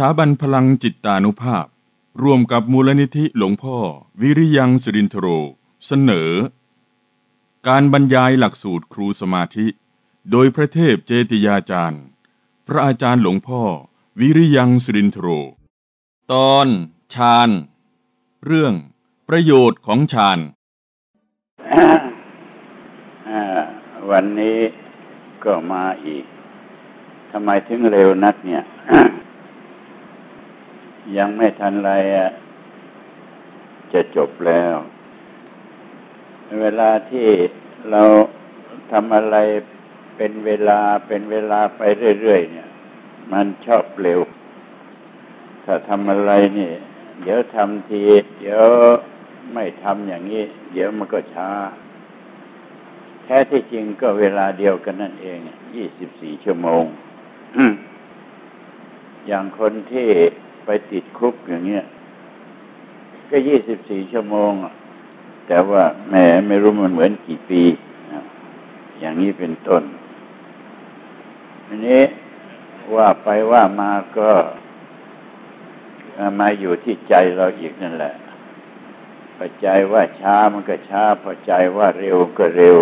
สถาบันพลังจิตตานุภาพ ร่วมกับมูลนิธิหลวงพ่อ วิริยังสิรินทโร เสนอ การบรรยายหลักสูตรครูสมาธิ โดยพระเทพเจติยาจารย์ พระอาจารย์หลวงพ่อ วิริยังสิรินทโร ตอนฌานเรื่องประโยชน์ของฌานวันนี้ก็มาอีกทำไมถึงเร็วนักเนี่ย ยังไม่ทันไรอะจะจบแล้ว เวลาที่เราทำอะไรเป็นเวลาเป็นเวลาไปเรื่อยๆเนี่ย มันชอบเร็ว ถ้าทำอะไรนี่ เดี๋ยวทำที เดี๋ยวไม่ทำอย่างนี้ เดี๋ยวมันก็ช้า แท้ที่จริงก็เวลาเดียวกันนั่นเองยี่สิบสี่ชั่วโมง อย่างคนที่ ไปติดคุกอย่างเงี้ย ก็ยี่สิบสี่ชั่วโมง แต่ว่าแหมไม่รู้มันเหมือนกี่ปี อย่างนี้เป็นต้นอันนี้ว่าไปว่ามาก็มาอยู่ที่ใจเราอีกนั่นแหละพอใจว่าช้ามันก็ช้าพอใจว่าเร็วก็เร็ว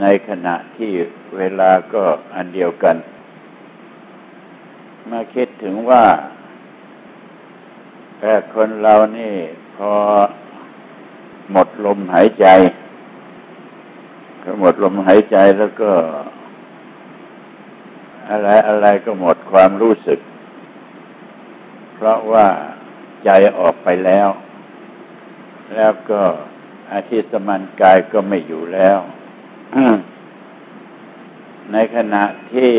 ในขณะที่เวลาก็อันเดียวกัน มาคิดถึงว่าแต่คนเรานี่พอหมดลมหายใจก็หมดลมหายใจแล้วก็ อะไรอะไรก็หมดความรู้สึก เพราะว่าใจออกไปแล้ว แล้วก็อาทิสมันกายก็ไม่อยู่แล้วในขณะที่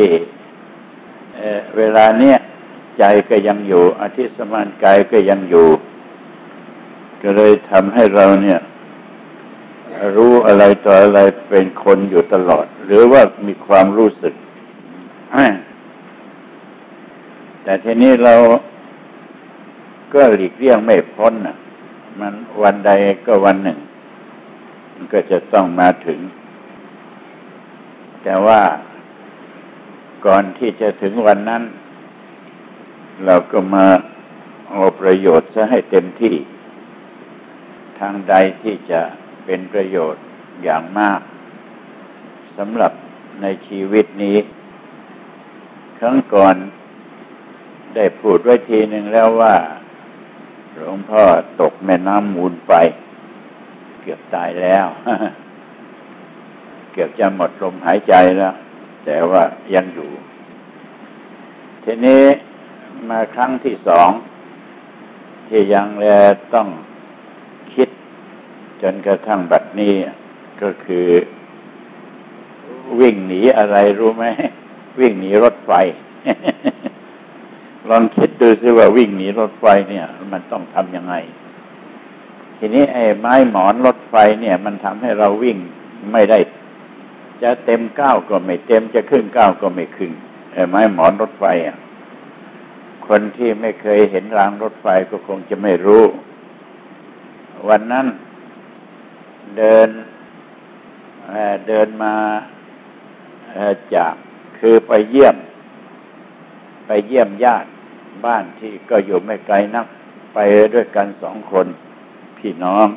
เวลาเนี้ยใจก็ยังอยู่อาทิสมานกายก็ยังอยู่ ก็เลยทำให้เราเนี่ย รู้อะไรต่ออะไรเป็นคนอยู่ตลอด หรือว่ามีความรู้สึก แต่ทีนี้เราก็หลีกเลี่ยงไม่พ้นอะมันวันใดก็วันหนึ่ง มันก็จะต้องมาถึง แต่ว่า ก่อนที่จะถึงวันนั้น เราก็มาเอาประโยชน์ซะให้เต็มที่ ทางใดที่จะเป็นประโยชน์อย่างมากสำหรับในชีวิตนี้ ครั้งก่อนได้พูดไว้ทีหนึ่งแล้วว่าหลวงพ่อตกแม่น้ำมูลไป เกือบตายแล้ว เกือบจะหมดลมหายใจแล้ว แต่ว่ายังอยู่ ทีนี้มาครั้งที่สอง ที่ยังแลต้องคิด จนกระทั่งบัดนี้ก็คือ วิ่งหนีอะไรรู้ไหม วิ่งหนีรถไฟ ลองคิดดูสิว่าวิ่งหนีรถไฟเนี่ย มันต้องทำยังไง ทีนี้ไอ้ไม้หมอนรถไฟเนี่ย มันทำให้เราวิ่งไม่ได้ จะเต็มเก้าก็ไม่เต็มจะครึ่งเก้าก็ไม่ครึ่งไอ้ไม้หมอนรถไฟอะ คนที่ไม่เคยเห็นรางรถไฟก็คงจะไม่รู้ วันนั้นเดินเเดินมาจากคือไปเยี่ยม ไปเยี่ยมญาติบ้านที่ก็อยู่ไม่ไกลนัก ไปด้วยกันสองคน พี่น้อง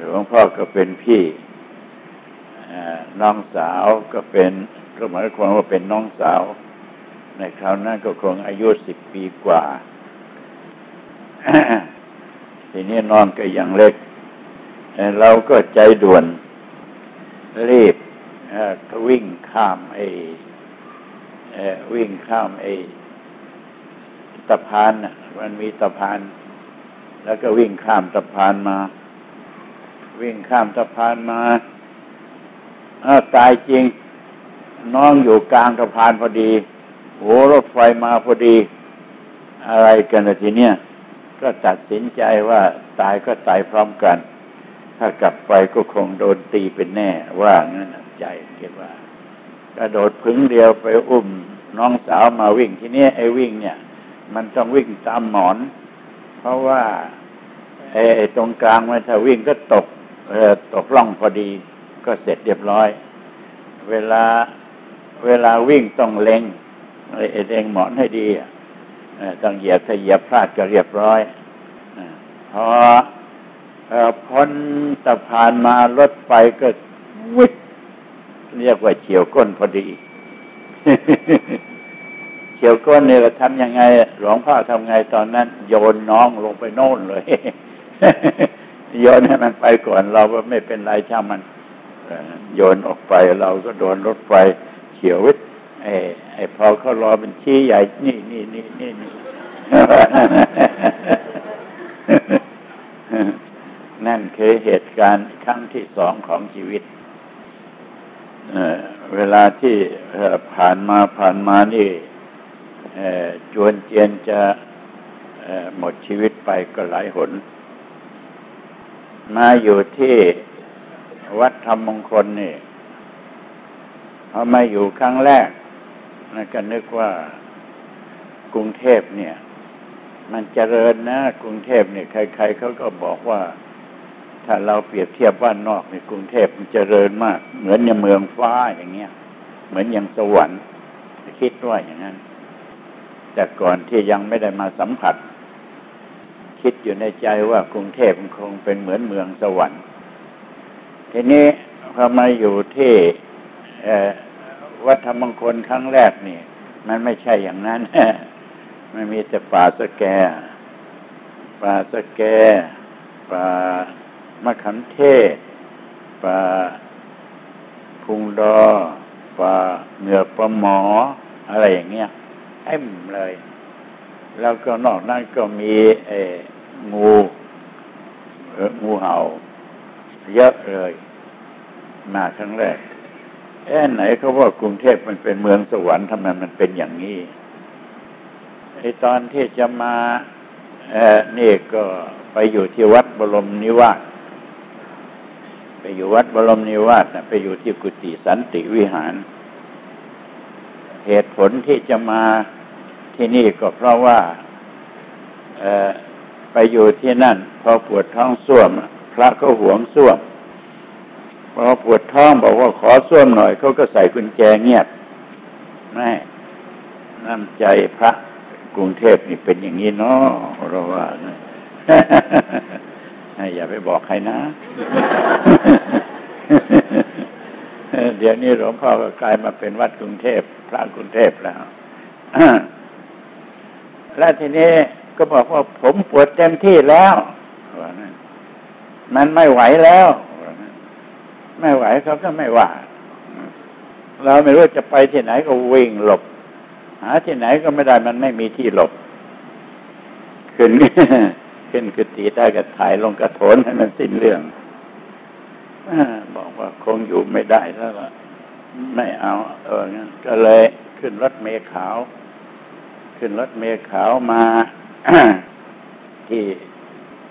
หลวงพ่อก็เป็นพี่ น้องสาวก็เป็นก็หมายความว่าเป็นน้องสาว ในคราวนั้นก็คงอายุสิบปีกว่า ทีนี้นองก็ยังเล็ก เราก็ใจด่วนรีบวิ่งข้ามไอ้วิ่งข้ามไอ้สะพานมันมีสะพาน แล้วก็วิ่งข้ามสะพานมา วิ่งข้ามสะพานมา ตายจริง น้องอยู่กลางสะพานพอดีโหรถไฟมาพอดี อะไรกันทีเนี้ยก็ตัดสินใจว่าตายก็ตายพร้อมกัน ถ้ากลับไปก็คงโดนตีเป็นแน่ ว่างั้นใจคิดว่ากระโดดพึ่งเดียวไปอุ้ม น้องสาวมาวิ่งทีนี้ไอ้วิ่งเนี่ย มันต้องวิ่งตามหมอน เพราะว่าไอ้ตรงกลางมันถ้าวิ่งก็ตกเออตกล่องพอดี ก็เสร็จเรียบร้อย เวลาเวลาวิ่งต้องเล็งไอ้เองหมอนให้ดีต้องเหยียบถ้าเหยียบพลาดก็เรียบร้อยพอพ้นสะพานมารถไฟก็วิทเรียกว่าเฉียวก้นพอดี เฉียวก้นเนี่ยเราทำยังไง หลวงพ่อทำไงตอนนั้น โยนน้องลงไปโน่นเลย โยนให้มันไปก่อนเราไม่เป็นไรช่างมัน โยนออกไปเราก็โดนรถไฟเฉียววิทไอ้ไอ้พอเขารอเป็นชี้ใหญ่ นี่นี่นี่นี่นี่นั่นคือเหตุการณ์ครั้งที่สองของชีวิตเวลาที่ผ่านมาผ่านมานี่จวนเจียนจะหมดชีวิตไปก็หลายหน มาอยู่ที่ วัดธรรมมงคลนี่พอมาอยู่ครั้งแรกนะก็นึกว่ากรุงเทพเนี่ย มันเจริญนะกรุงเทพเนี่ยใคร ๆเขาก็บอกว่า ถ้าเราเปรียบเทียบบ้านนอกในกรุงเทพมันเจริญมาก เหมือนอย่างเมืองฟ้าอย่างเงี้ย เหมือนอย่างสวรรค์คิดว่าอย่างนั้น แต่ก่อนที่ยังไม่ได้มาสัมผัส คิดอยู่ในใจว่ากรุงเทพมันคงเป็นเหมือนเมืองสวรรค์ ทีนี้พอมาอยู่ที่วัดธรรมมงคลครั้งแรกนี่ มันไม่ใช่อย่างนั้น มันมีแต่ป่าสแก ป่าสแก ป่ามะขันเทศ ป่าพุงดอ ป่าเหนือปลาหมอ อะไรอย่างเงี้ยเต็มเลย แล้วก็นอกนั้นก็มีเองูงูเห่า เยอะเลย มาครั้งแรกแอ่ไหนเขาว่ากรุงเทพมันเป็นเมืองสวรรค์ทำไมมันเป็นอย่างนี้ไอตอนที่จะมาเออนี่ก็ไปอยู่ที่วัดบรมนิวาสไปอยู่วัดบรมนิวาสนะไปอยู่ที่กุฏิสันติวิหาร เหตุผลที่จะมาที่นี่ก็เพราะว่าไปอยู่ที่นั่น พอปวดท้องส้วม พระก็หวงส้วมพอปวดท้องบอกว่าขอส้วมหน่อยเขาก็ใส่กุญแจเงียบไม่น้ำใจพระกรุงเทพนี่เป็นอย่างนี้เนาะเราว่าอย่าไปบอกใครนะ เดี๋ยวนี้หลวงพ่อก็กลายมาเป็นวัดกรุงเทพพระกรุงเทพแล้วแล้วทีนี้ก็บอกว่าผมปวดเต็มที่แล้ว มันไม่ไหวแล้ว ไม่ไหวเขาก็ไม่ว่า เราไม่รู้จะไปที่ไหนก็วิ่งหลบ หาที่ไหนก็ไม่ได้มันไม่มีที่หลบ ขึ้นขึ้นกุฏิได้ก็ถ่ายลงกระโถนให้มันสิ้นเรื่องบอกว่าคงอยู่ไม่ได้แล้วไม่เอา เอองั้นก็เลยขึ้นรถเมล์ขาว ขึ้นรถเมล์ขาวมาที่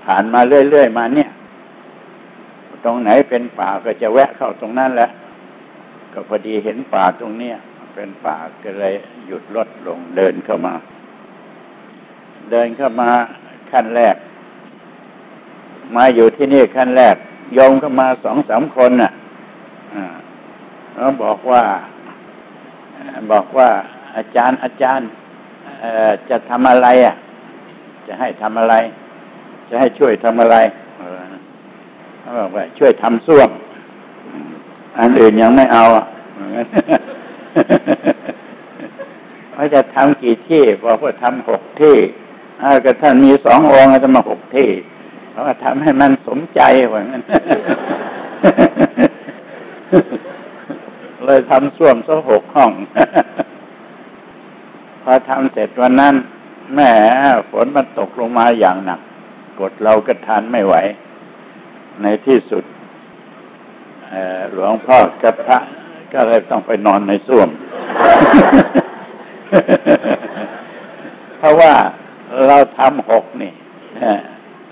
ผ่านมาเรื่อยๆมาเนี่ย ตรงไหนเป็นป่าก็จะแวะเข้าตรงนั้นแหละก็พอดีเห็นป่าตรงเนี้ยเป็นป่าก็เลยหยุดรถลงเดินเข้ามา เดินเข้ามาขั้นแรก มาอยู่ที่นี่ขั้นแรกโยมเข้ามาสองสามคนน่ะเขาบอกว่า บอกว่าอาจารย์อาจารย์จะทำอะไรอะ จะให้ทำอะไร จะให้ช่วยทำอะไร บอกว่าช่วยทำส้วมอันอื่นยังไม่เอาเขาจะทำกี่ที่บอกว่าทำหกที่ถ้าก็ท่านมีสององค์จะมาหกที่เพราะว่าทำให้มันสมใจว่างั้นเลยทำส้วมสักหกห้อง พอทำเสร็จวันนั้นแม่ฝนมันตกลงมาอย่างหนัก กดเราก็ทานไม่ไหว ในที่สุดหลวงพ่อกับพระก็เลยต้องไปนอนในส้วม เพราะว่าเราทำหกนี่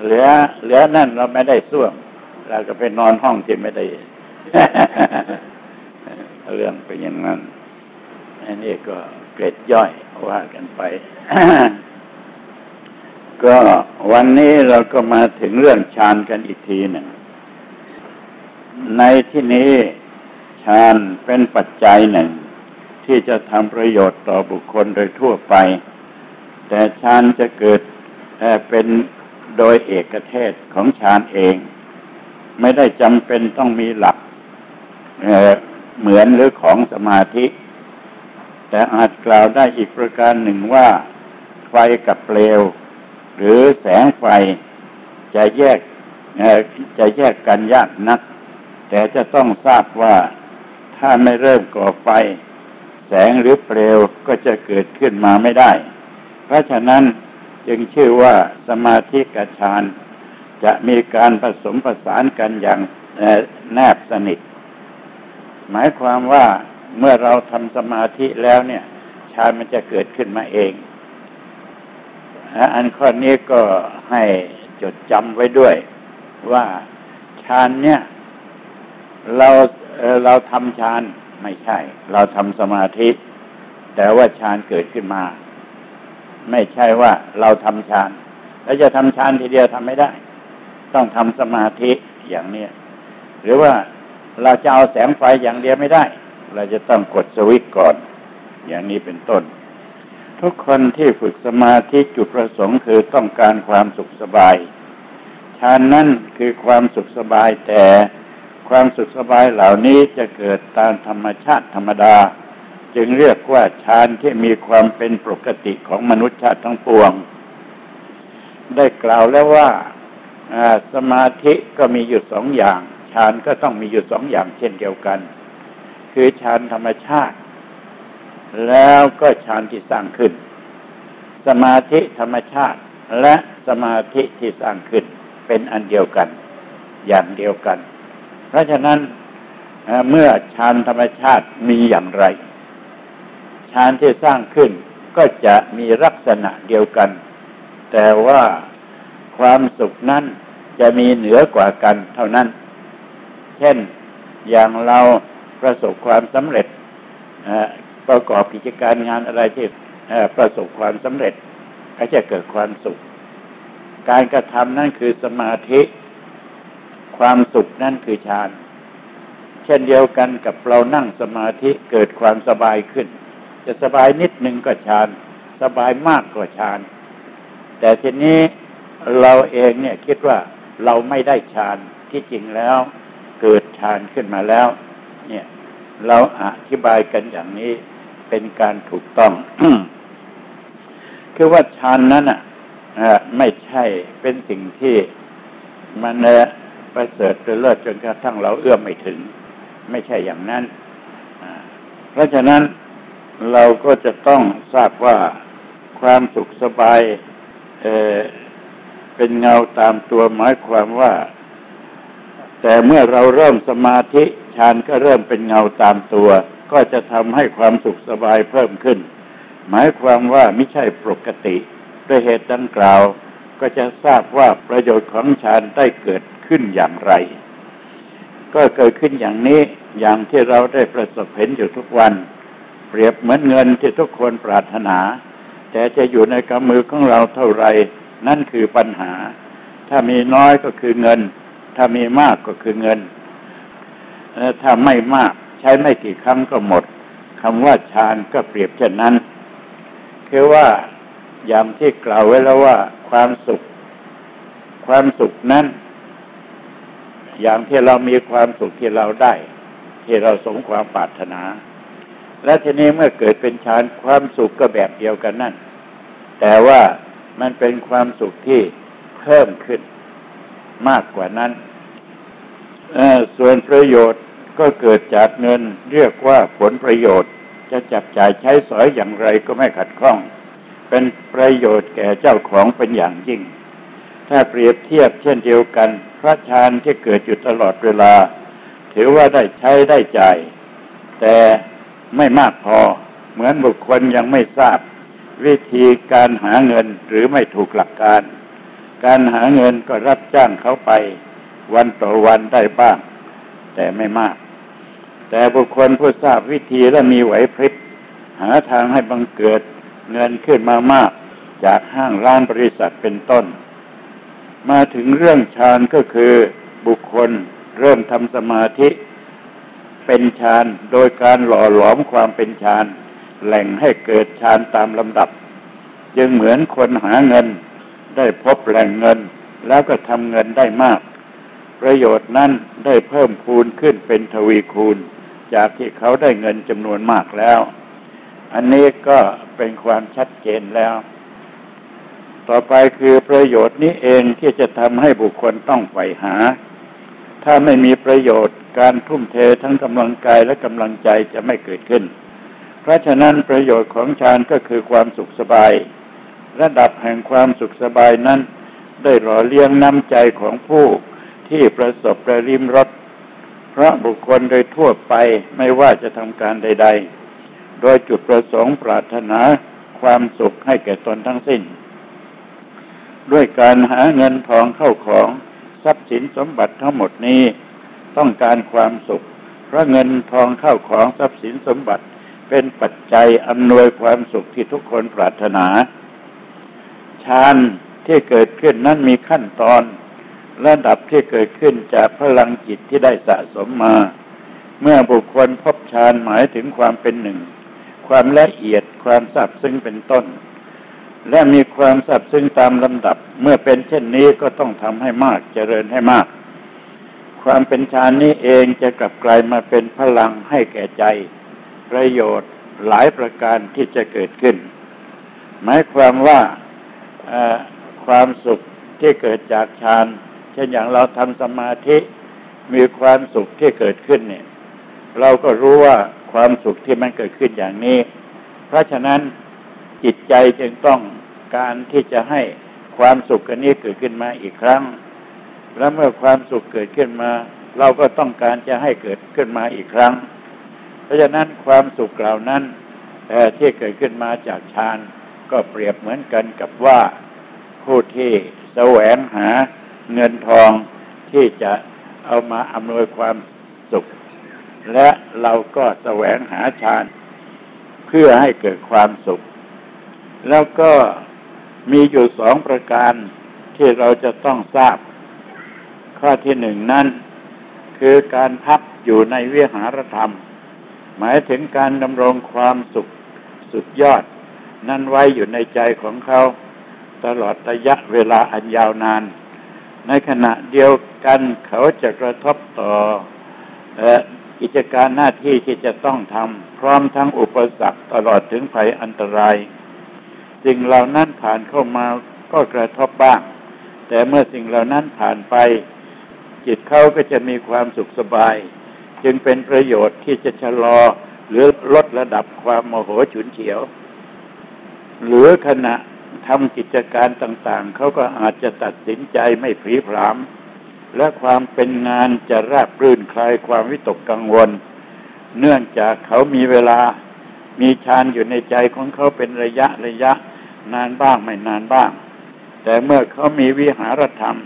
เหลือ เหลือนั่นเราไม่ได้ส้วม เราก็ไปนอนห้องที่ไม่ได้ เรื่องเป็นอย่างนั้น อันนี้ก็เกร็ดย่อยว่ากันไป ก็วันนี้เราก็มาถึงเรื่องฌานกันอีกทีหนึ่ง ในที่นี้ฌานเป็นปัจจัยหนึ่ง ที่จะทำประโยชน์ต่อบุคคลโดยทั่วไป แต่ฌานจะเกิดแต่เป็นโดยเอกเทศของฌานเอง ไม่ได้จำเป็นต้องมีหลักเเหมือนหรือของสมาธิ แต่อาจกล่าวได้อีกประการหนึ่งว่า ไฟกับเปลว หรือแสงไฟจะแยกจะแยกกันยากนัก แต่จะต้องทราบว่าถ้าไม่เริ่มก่อไฟ แสงหรือเปลวก็จะเกิดขึ้นมาไม่ได้ เพราะฉะนั้นจึงชื่อว่าสมาธิกับฌานจะมีการผสมผสานกันอย่างแนบสนิท หมายความว่าเมื่อเราทำสมาธิแล้วเนี่ยฌานมันจะเกิดขึ้นมาเอง อันข้อนี้ก็ให้จดจำไว้ด้วยว่าฌานเนี่ย เราเราทำฌานไม่ใช่ เราทำสมาธิ แต่ว่าฌานเกิดขึ้นมา ไม่ใช่ว่าเราทำฌานแล้วจะทำฌานทีเดียวทำไม่ได้ ต้องทำสมาธิอย่างเนี้ยหรือว่าเราจะเอาแสงไฟอย่างเดียวไม่ได้ เราจะต้องกดสวิตช์ก่อน อย่างนี้เป็นต้น ทุกคนที่ฝึกสมาธิจุดประสงค์คือต้องการความสุขสบายฌานนั่นคือความสุขสบายแต่ ความสุขสบายเหล่านี้จะเกิดตามธรรมชาติธรรมดา จึงเรียกว่าฌานที่มีความเป็นปกติของมนุษย์ชาติทั้งปวง ได้กล่าวแล้วว่าสมาธิก็มีอยู่สองอย่างฌานก็ต้องมีอยู่สองอย่างเช่นเดียวกัน คือฌานธรรมชาติ แล้วก็ฌานที่สร้างขึ้น สมาธิธรรมชาติและสมาธิที่สร้างขึ้นเป็นอันเดียวกัน อย่างเดียวกัน เพราะฉะนั้นเมื่อฌานธรรมชาติมีอย่างไรฌานที่สร้างขึ้นก็จะมีลักษณะเดียวกัน แต่ว่าความสุขนั้นจะมีเหนือกว่ากันเท่านั้น เช่นอย่างเราประสบความสำเร็จประกอบกิจการงานอะไรที่ประสบความสำเร็จ ก็จะเกิดความสุข การกระทำนั่นคือสมาธิ ความสุขนั่นคือฌาน เช่นเดียวกันกับเรานั่งสมาธิเกิดความสบายขึ้น จะสบายนิดหนึ่งก็ฌาน สบายมากก็ฌาน แต่ทีนี้เราเองเนี่ยคิดว่าเราไม่ได้ฌานที่จริงแล้วเกิดฌานขึ้นมาแล้ว เนี่ยเราอธิบายกันอย่างนี้เป็นการถูกต้อง คือว่าฌานนั้นอะไม่ใช่เป็นสิ่งที่มัน ประเสริฐเลิศจนกระทั่งเราเอื้อมไม่ถึง ไม่ใช่อย่างนั้น เพราะฉะนั้นเราก็จะต้องทราบว่าความสุขสบายเเป็นเงาตามตัวหมายความว่า แต่เมื่อเราเริ่มสมาธิฌานก็เริ่มเป็นเงาตามตัว ก็จะทำให้ความสุขสบายเพิ่มขึ้น หมายความว่าไม่ใช่ปกติ ด้วยเหตุดังกล่าว ก็จะทราบว่าประโยชน์ของฌานได้เกิด ขึ้นอย่างไร ก็เกิดขึ้นอย่างนี้อย่างที่เราได้ประสบเห็นอยู่ทุกวัน เปรียบเหมือนเงินที่ทุกคนปรารถนา แต่จะอยู่ในกำมือของเราเท่าไร นั่นคือปัญหา ถ้ามีน้อยก็คือเงิน ถ้ามีมากก็คือเงินถ้าไม่มากใช้ไม่กี่ครั้งก็หมดคำว่าฌานก็เปรียบเช่นนั้นคือว่าอย่างที่กล่าวไว้แล้วว่า ความสุข ความสุขนั้น อย่างที่เรามีความสุขที่เราได้ ที่เราสมความปรารถนา และทีนี้เมื่อเกิดเป็นฌานความสุขก็แบบเดียวกันนั่น แต่ว่ามันเป็นความสุขที่เพิ่มขึ้นมากกว่านั้นส่วนประโยชน์ก็เกิดจากเงินเรียกว่าผลประโยชน์ จะจับจ่ายใช้สอยอย่างไรก็ไม่ขัดข้อง เป็นประโยชน์แก่เจ้าของเป็นอย่างยิ่ง ถ้าเปรียบเทียบเช่นเดียวกัน พระฌานที่เกิดอยู่ตลอดเวลา ถือว่าได้ใช้ได้จ่าย แต่ไม่มากพอ เหมือนบุคคลยังไม่ทราบ วิธีการหาเงินหรือไม่ถูกหลักการ การหาเงินก็รับจ้างเขาไป วันต่อวันได้บ้าง แต่ไม่มาก แต่บุคคลผู้ทราบวิธีและมีไหวพริบหาทางให้บังเกิดเงินขึ้นมามาก จากห้างร้านบริษัทเป็นต้น มาถึงเรื่องฌานก็คือบุคคลเริ่มทำสมาธิ เป็นฌานโดยการหล่อหลอมความเป็นฌานแหล่งให้เกิดฌานตามลำดับ จึงเหมือนคนหาเงิน ได้พบแหล่งเงิน แล้วก็ทำเงินได้มาก ประโยชน์นั้นได้เพิ่มคูณขึ้นเป็นทวีคูณ จากที่เขาได้เงินจำนวนมากแล้ว อันนี้ก็เป็นความชัดเจนแล้ว ต่อไปคือประโยชน์นี้เองที่จะทำให้บุคคลต้องใฝ่หา ถ้าไม่มีประโยชน์การทุ่มเททั้งกำลังกายและกำลังใจจะไม่เกิดขึ้น เพราะฉะนั้นประโยชน์ของฌานก็คือความสุขสบาย ระดับแห่งความสุขสบายนั้น ได้หล่อเลี้ยงน้ำใจของผู้ที่ประสบประริมรสพระบุคคลโดยทั่วไปไม่ว่าจะทำการใด ๆ โดยจุดประสงค์ปรารถนาความสุขให้แก่ตนทั้งสิ้น ด้วยการหาเงินทองเข้าของทรัพย์สินสมบัติทั้งหมดนี้ ต้องการความสุข เพราะเงินทองเข้าของทรัพย์สินสมบัติ เป็นปัจจัยอำนวยความสุขที่ทุกคนปรารถนาฌานที่เกิดขึ้นนั้นมีขั้นตอน ระดับที่เกิดขึ้นจากพลังจิตที่ได้สะสมมา เมื่อบุคคลพบฌานหมายถึงความเป็นหนึ่ง ความละเอียดความสับซึ่งเป็นต้น และมีความสับซึ่งตามลำดับ เมื่อเป็นเช่นนี้ก็ต้องทำให้มากเจริญให้มาก ความเป็นฌานนี้เองจะกลับกลายมาเป็นพลังให้แก่ใจ ประโยชน์หลายประการที่จะเกิดขึ้น หมายความว่าความสุขที่เกิดจากฌานเช่นอย่างเราทำสมาธิมีความสุขที่เกิดขึ้นเนี่ย เราก็รู้ว่าความสุขที่มันเกิดขึ้นอย่างนี้ เพราะฉะนั้น จิตใจจึงต้องการที่จะให้ความสุขอันนี้เกิดขึ้นมาอีกครั้ง แล้วเมื่อความสุขเกิดขึ้นมา เราก็ต้องการจะให้เกิดขึ้นมาอีกครั้ง เพราะฉะนั้นความสุขเหล่านั้นที่เกิดขึ้นมาจากฌานก็เปรียบเหมือนกันกับว่าผู้ที่แสวงหาเงินทองที่จะเอามาอำนวยความสุข และเราก็แสวงหาฌานเพื่อให้เกิดความสุข แล้วก็มีอยู่สองประการที่เราจะต้องทราบ ข้อที่หนึ่งนั่นคือการพักอยู่ในวิหารธรรม หมายถึงการดำรงความสุขสุดยอด นั้นไว้อยู่ในใจของเขา ตลอดระยะเวลาอันยาวนาน ในขณะเดียวกันเขาจะกระทบต่อกิจการหน้าที่ที่จะต้องทำพร้อมทั้งอุปสรรคตลอดถึงภัยอันตราย สิ่งเหล่านั้นผ่านเข้ามาก็กระทบบ้าง แต่เมื่อสิ่งเหล่านั้นผ่านไป จิตเขาก็จะมีความสุขสบาย จึงเป็นประโยชน์ที่จะชะลอ หรือลดระดับความโมโหฉุนเฉียว หรือขณะทำกิจการต่างๆ เขาก็อาจจะตัดสินใจไม่ผีพราม และความเป็นงานจะราบรื่นคลายความวิตกกังวล เนื่องจากเขามีเวลามีฌานอยู่ในใจของเขาเป็นระยะระยะ นานบ้างไม่นานบ้าง แต่เมื่อเขามีวิหารธรรม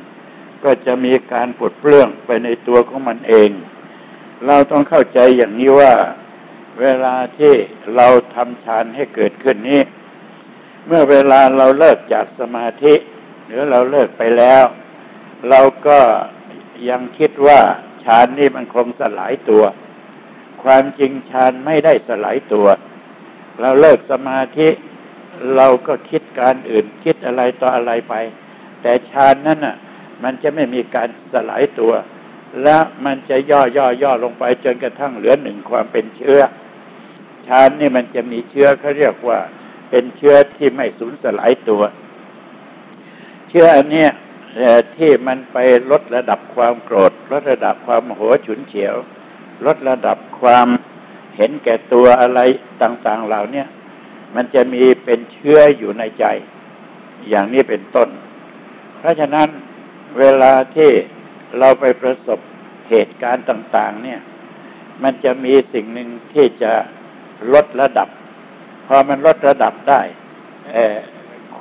ก็จะมีการปลดเปลื้องไปในตัวของมันเอง เราต้องเข้าใจอย่างนี้ว่าเวลาที่เราทำฌานให้เกิดขึ้นนี้ เมื่อเวลาเราเลิกจากสมาธิ หรือเราเลิกไปแล้ว เราก็ยังคิดว่าฌานนี่มันคงสลายตัว ความจริงฌานไม่ได้สลายตัว เราเลิกสมาธิ เราก็คิดการอื่นคิดอะไรต่ออะไรไป แต่ฌานนั้นน่ะ มันจะไม่มีการสลายตัว และมันจะย่อย่อย่อลงไปจนกระทั่งเหลือหนึ่งความเป็นเชื้อชานนี่มันจะมีเชื้อเขาเรียกว่า เป็นเชื้อที่ไม่สูญสลายตัว เชื้ออันนี้ที่มันไปลดระดับความโกรธ ลดระดับความโหฉุนเฉียว ลดระดับความเห็นแก่ตัวอะไรต่าง ๆ เหล่านี้ มันจะมีเป็นเชื้ออยู่ในใจ อย่างนี้เป็นต้น เพราะฉะนั้นเวลาที่เราไปประสบเหตุการณ์ต่าง ๆ เนี่ย มันจะมีสิ่งหนึ่งที่จะลดระดับ พอมันลดระดับได้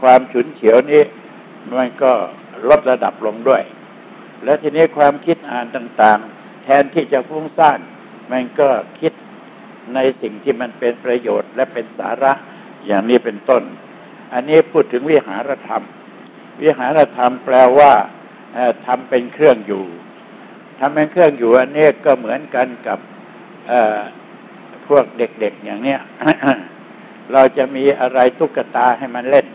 ความฉุนเฉียวนี้มันก็ลดระดับลงด้วย และทีนี้ความคิดอ่านต่าง ๆ แทนที่จะฟุ้งซ่านมันก็คิดในสิ่งที่มันเป็นประโยชน์และเป็นสาระ อย่างนี้เป็นต้น อันนี้พูดถึงวิหารธรรม วิหารธรรมแปลว่าทำเป็นเครื่องอยู่ทำเป็นเครื่องอยู่ อันนี้ก็เหมือนกันกับพวกเด็กๆอย่างเนี้ยเราจะมีอะไรตุ๊กตาให้มันเล่น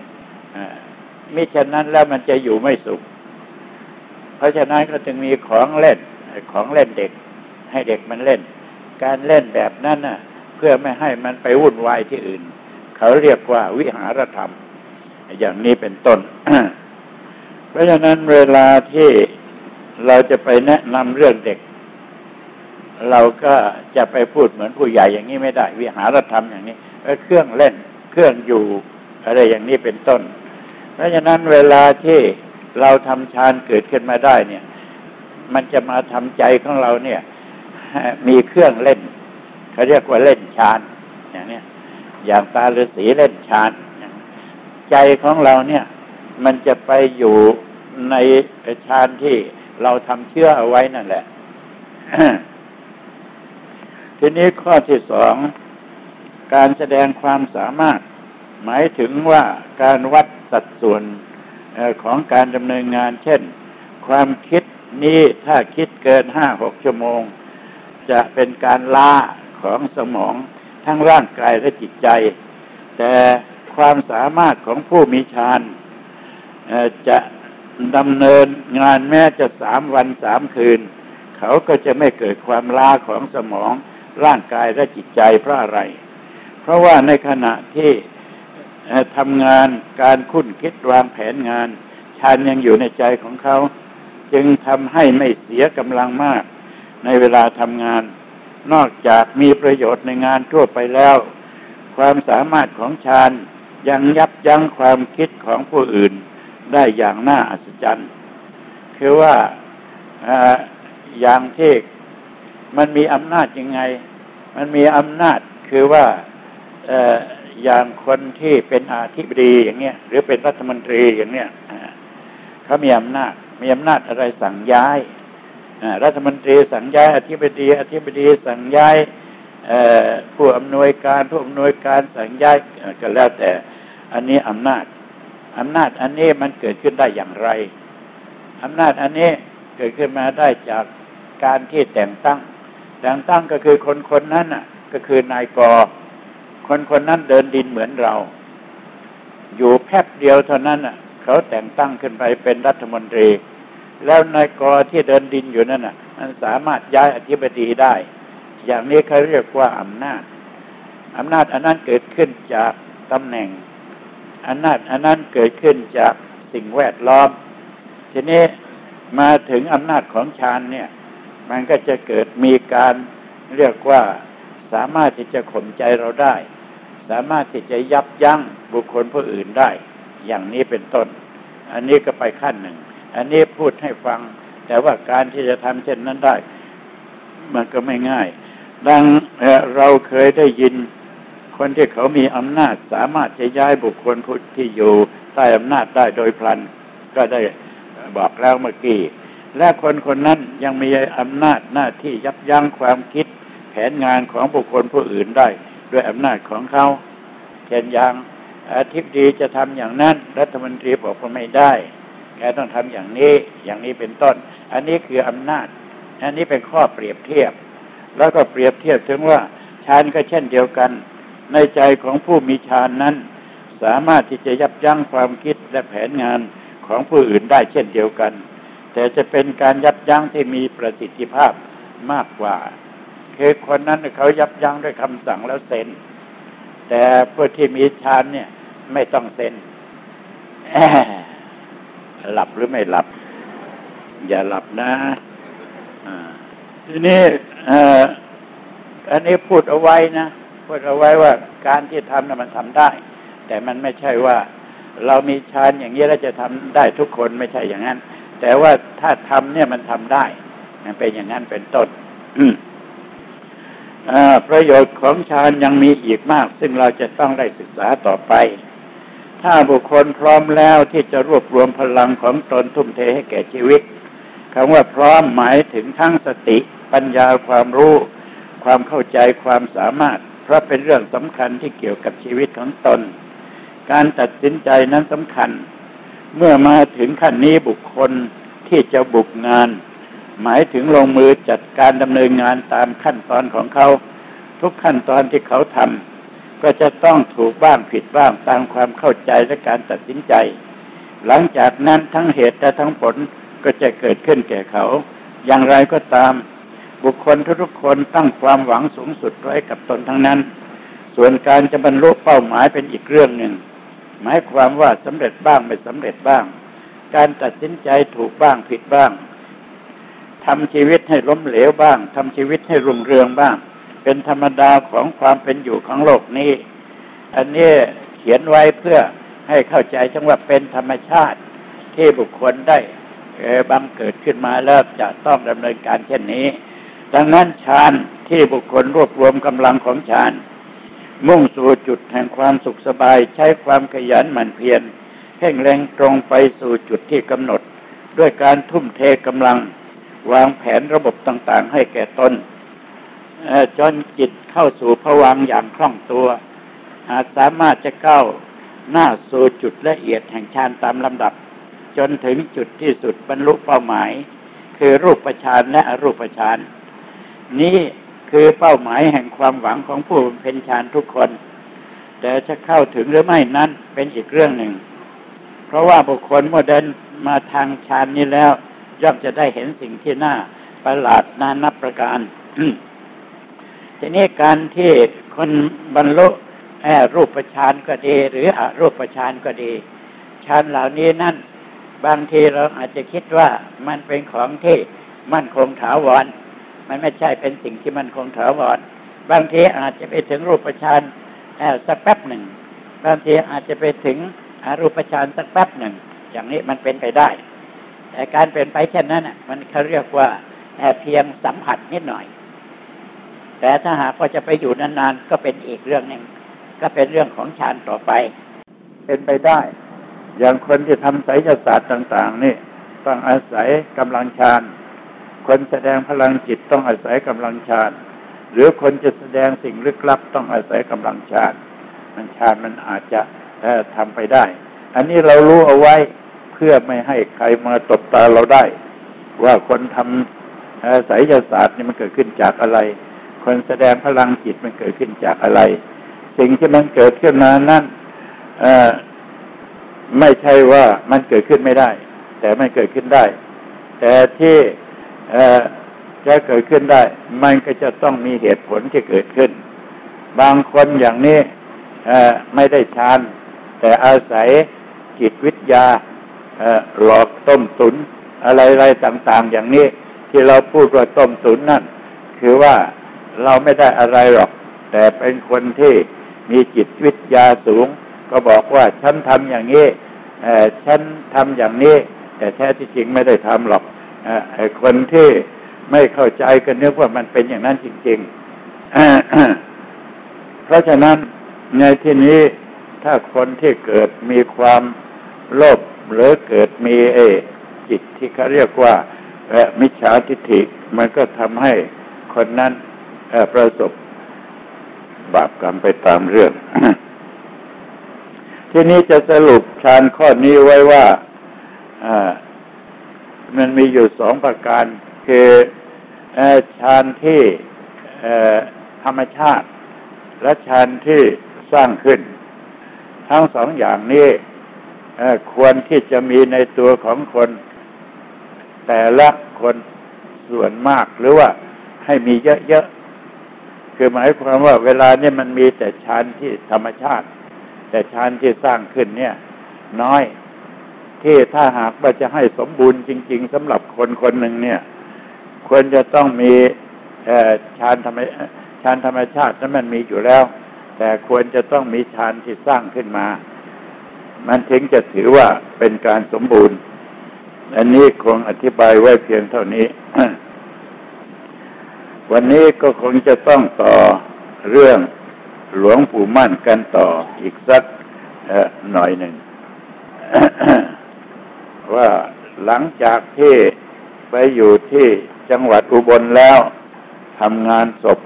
มิฉะนั้นแล้วมันจะอยู่ไม่สุข เพราะฉะนั้นก็จึงมีของเล่นของเล่นเด็ก ให้เด็กมันเล่น การเล่นแบบนั้นน่ะ เพื่อไม่ให้มันไปวุ่นวายที่อื่น เขาเรียกว่าวิหารธรรม อย่างนี้เป็นต้น เพราะฉะนั้นเวลาที่เราจะไปแนะนำเรื่องเด็ก เราก็จะไปพูดเหมือนผู้ใหญ่อย่างนี้ไม่ได้ วิหารธรรมอย่างนี้เครื่องเล่นเครื่องอยู่อะไรอย่างนี้เป็นต้น เพราะฉะนั้นเวลาที่เราทำฌานเกิดขึ้นมาได้เนี่ย มันจะมาทำใจของเราเนี่ย มีเครื่องเล่นเขาเรียกว่าเล่นฌานอย่างนี้ อย่างตาฤาษีเล่นฌานใจของเราเนี่ย มันจะไปอยู่ในฌานที่เราทำเชื่อเอาไว้นั่นแหละ ทีนี้ข้อที่สองการแสดงความสามารถ หมายถึงว่าการวัดสัดส่วนของการดำเนินงาน เช่น ความคิดนี้ถ้าคิดเกินห้าหกชั่วโมง จะเป็นการล่าของสมอง ทั้งร่างกายและจิตใจ แต่ความสามารถของผู้มีฌานจะดำเนินงานแม้จะสามวันสามคืน เขาก็จะไม่เกิดความล้าของสมองร่างกายและจิตใจเพราะอะไร เพราะว่าในขณะที่ทำงานการคุ้นคิดวางแผนงานฌานยังอยู่ในใจของเขา จึงทำให้ไม่เสียกำลังมากในเวลาทำงาน นอกจากมีประโยชน์ในงานทั่วไปแล้ว ความสามารถของฌานยังยับยั้งความคิดของผู้อื่นได้อย่างน่าอัศจรรย์ คือว่าอย่างที่มันมีอำนาจยังไง มันมีอำนาจคือว่าอย่างคนที่เป็นอาธิบดีอย่างเงี้ยหรือเป็นรัฐมนตรีอย่างเนี้ยเขามีอำนาจมีอำนาจอะไรสั่งย้าย รัฐมนตรีสั่งย้ายอธิบดี อธิบดีสั่งย้ายผู้อำนวยการผู้อำนวยการสั่งย้ายก็แล้วแต่ อันนี้อำนาจอำนาจอันนี้มันเกิดขึ้นได้อย่างไรอำนาจอันนี้เกิดขึ้นมาได้จากการที่แต่งตั้ง แต่งตั้งก็คือคนคนนั้นน่ะ ก็คือนายกอคนคนนั้นเดินดินเหมือนเรา อยู่แป๊บเดียวเท่านั้นน่ะ เขาแต่งตั้งขึ้นไปเป็นรัฐมนตรี แล้วนายกอที่เดินดินอยู่นั่นน่ะ มันสามารถย้ายอธิบดีได้ อย่างนี้เขาเรียกว่าอำนาจอำนาจอันนั้นเกิดขึ้นจากตำแหน่งอำนาจอันนั้นเกิดขึ้นจากสิ่งแวดล้อม ทีนี้มาถึงอำนาจของฌานเนี่ย มันก็จะเกิดมีการเรียกว่าสามารถที่จะข่มใจเราได้ สามารถที่จะยับยั้งบุคคลผู้อื่นได้ อย่างนี้เป็นต้น อันนี้ก็ไปขั้นหนึ่ง อันนี้พูดให้ฟัง แต่ว่าการที่จะทำเช่นนั้นได้ มันก็ไม่ง่าย ดังเราเคยได้ยิน คนที่เขามีอำนาจสามารถจะย้ายบุคคลผู้ที่อยู่ใต้อำนาจได้โดยพลัน ก็ได้บอกแล้วเมื่อกี้และคนคนนั้นยังมีอำนาจหน้าที่ยับยั้งความคิด แผนงานของบุคคลผู้อื่นได้ ด้วยอำนาจของเขาเช่นอย่างอาทิตย์ดีจะทำอย่างนั้น รัฐมนตรีบอกว่าไม่ได้ แกต้องทำอย่างนี้อย่างนี้เป็นต้น อันนี้คืออำนาจ อันนี้เป็นข้อเปรียบเทียบ แล้วก็เปรียบเทียบถึงว่าชานก็เช่นเดียวกัน ในใจของผู้มีฌานนั้น สามารถที่จะยับยั้งความคิดและแผนงานของผู้อื่นได้เช่นเดียวกัน แต่จะเป็นการยับยั้งที่มีประสิทธิภาพมากกว่าคือคนนั้นเขายับยั้งด้วยคำสั่งแล้วเซ็น แต่ผู้ที่มีฌานเนี่ย ไม่ต้องเซ็น หลับหรือไม่หลับ อย่าหลับนะทีนี้อันนี้พูดเอาไว้นะพูดเอาไว้ว่าการที่ทำนั้นมันทำได้ แต่มันไม่ใช่ว่า เรามีฌานอย่างนี้แล้วจะทำได้ทุกคนไม่ใช่อย่างนั้น แต่ว่าถ้าทำเนี่ยมันทำได้มันเป็นอย่างนั้นเป็นต้นประโยชน์ของฌานยังมีอีกมาก ซึ่งเราจะต้องได้ศึกษาต่อไป ถ้าบุคคลพร้อมแล้วที่จะรวบรวมพลังของตนทุ่มเทให้แก่ชีวิตคำว่าพร้อมหมายถึงทั้งสติ ปัญญาความรู้ ความเข้าใจความสามารถ เพราะเป็นเรื่องสำคัญที่เกี่ยวกับชีวิตของตน การตัดสินใจนั้นสำคัญ เมื่อมาถึงขั้นนี้บุคคลที่จะบุกงาน หมายถึงลงมือจัดการดำเนินงานตามขั้นตอนของเขา ทุกขั้นตอนที่เขาทำ ก็จะต้องถูกบ้างผิดบ้างตามความเข้าใจและการตัดสินใจ หลังจากนั้นทั้งเหตุและทั้งผลก็จะเกิดขึ้นแก่เขา อย่างไรก็ตาม บุคคลทุกคนตั้งความหวังสูงสุดไว้กับตนทั้งนั้น ส่วนการจะบรรลุเป้าหมายเป็นอีกเรื่องหนึ่ง หมายความว่าสำเร็จบ้างไม่สำเร็จบ้าง การตัดสินใจถูกบ้างผิดบ้างทำชีวิตให้ล้มเหลวบ้างทำชีวิตให้รุ่งเรืองบ้าง เป็นธรรมดาของความเป็นอยู่ของโลกนี้ อันนี้เขียนไว้เพื่อให้เข้าใจจังว่าเป็นธรรมชาติที่บุคคลได้บังเกิดขึ้นมาแล้วจะต้องดำเนินการเช่นนี้ ดังนั้นฌานที่บุคคลรวบรวมกำลังของฌานมุ่งสู่จุดแห่งความสุขสบายใช้ความขยันหมั่นเพียรเพ่งแรงตรงไปสู่จุดที่กำหนด ด้วยการทุ่มเทกำลัง วางแผนระบบต่างๆ ให้แก่ตน จนจิตเข้าสู่ผวังอย่างคล่องตัว อาจสามารถจะก้าหน้าสู่จุดละเอียดแห่งฌานตามลำดับ จนถึงจุดที่สุดบรรลุเป้าหมาย คือรูปฌานและอรูปฌานนี้คือเป้าหมายแห่งความหวังของผู้เป็นฌานทุกคน แต่จะเข้าถึงหรือไม่นั้นเป็นอีกเรื่องหนึ่ง เพราะว่าบุคคลเมื่อเดินมาทางฌานนี้แล้ว ย่อมจะได้เห็นสิ่งที่น่าประหลาดน่านับประการ ทีนี้การที่คนบรรลุรูปฌานก็ดี หรืออรูปฌานก็ดีฌานเหล่านี้นั่นบางทีเราอาจจะคิดว่ามันเป็นของที่มั่นคงถาวร มันไม่ใช่เป็นสิ่งที่มั่นคงถาวร บางทีอาจจะไปถึงรูปฌานสักแป๊บหนึ่ง บางทีอาจจะไปถึงอรูปฌานสักแป๊บหนึ่ง อย่างนี้มันเป็นไปได้ แต่การเป็นไปเช่นนั้นมันเขาเรียกว่าแเพียงสัมผัสนิดหน่อย แต่ถ้าหากว่าจะไปอยู่นานๆก็เป็นอีกเรื่องหนึ่งก็เป็นเรื่องของฌานต่อไป เป็นไปได้ อย่างคนที่ทำไสยศาสตร์ต่าง ๆ นี่ต้องอาศัยกำลังฌานคนแสดงพลังจิตต้องอาศัยกำลังฌานหรือคนจะแสดงสิ่งลึกลับต้องอาศัยกำลังฌานมันฌานมันอาจจะทำไปได้ อันนี้เรารู้เอาไว้เพื่อไม่ให้ใครมาตบตาเราได้ ว่าคนทำสายศาสตร์นี่มันเกิดขึ้นจากอะไร คนแสดงพลังจิตมันเกิดขึ้นจากอะไร สิ่งที่มันเกิดขึ้นมานั้นไม่ใช่ว่ามันเกิดขึ้นไม่ได้ แต่มันเกิดขึ้นได้ แต่ที่จะเกิดขึ้นได้ มันก็จะต้องมีเหตุผลที่เกิดขึ้น บางคนอย่างนี้ไม่ได้ฌานแต่อาศัยจิตวิทยาหลอกต้มตุนอะไรๆต่าง ๆ อย่างนี้ ที่เราพูดว่าต้มตุนนั่น คือว่า เราไม่ได้อะไรหรอก แต่เป็นคนที่มีจิตวิทยาสูง ก็บอกว่าฉันทำอย่างนี้ฉันทำอย่างนี้ แต่แท้ที่จริงไม่ได้ทำหรอกอคนที่ไม่เข้าใจกันนึกว่ามันเป็นอย่างนั้นจริง ๆ เพราะฉะนั้นในที่นี้ถ้าคนที่เกิดมีความโลภหรือเกิดมีเอจิตที่เขาเรียกว่ามิจฉาทิฏฐิ มันก็ทำให้คนนั้น ประสบบาปกรรมไปตามเรื่อง ทีนี้จะสรุปฌานข้อนี้ไว้ว่ามันมีอยู่สองประการ คือฌานที่ธรรมชาติ และฌานที่สร้างขึ้น ทั้งสองอย่างนี้ควรที่จะมีในตัวของคน แต่ละคนส่วนมากหรือว่าให้มีเยอะๆ คือหมายความว่าเวลาเนี่ยมันมีแต่ฌานที่ธรรมชาติ แต่ฌานที่สร้างขึ้นเนี่ย น้อยที่ถ้าหากว่าจะให้สมบูรณ์จริง ๆสำหรับคนคนหนึ่งเนี่ย ควรจะต้องมีฌานธรรมฌานธรรมชาตินั้นมันมีอยู่แล้ว แต่ควรจะต้องมีฌานที่สร้างขึ้นมา มันถึงจะถือว่าเป็นการสมบูรณ์ อันนี้คงอธิบายไว้เพียงเท่านี้ วันนี้ก็คงจะต้องต่อเรื่องหลวงปู่มั่นกันต่ออีกสักหน่อยหนึ่ง ว่าหลังจากที่ไปอยู่ที่จังหวัดอุบลแล้วทำงานศพ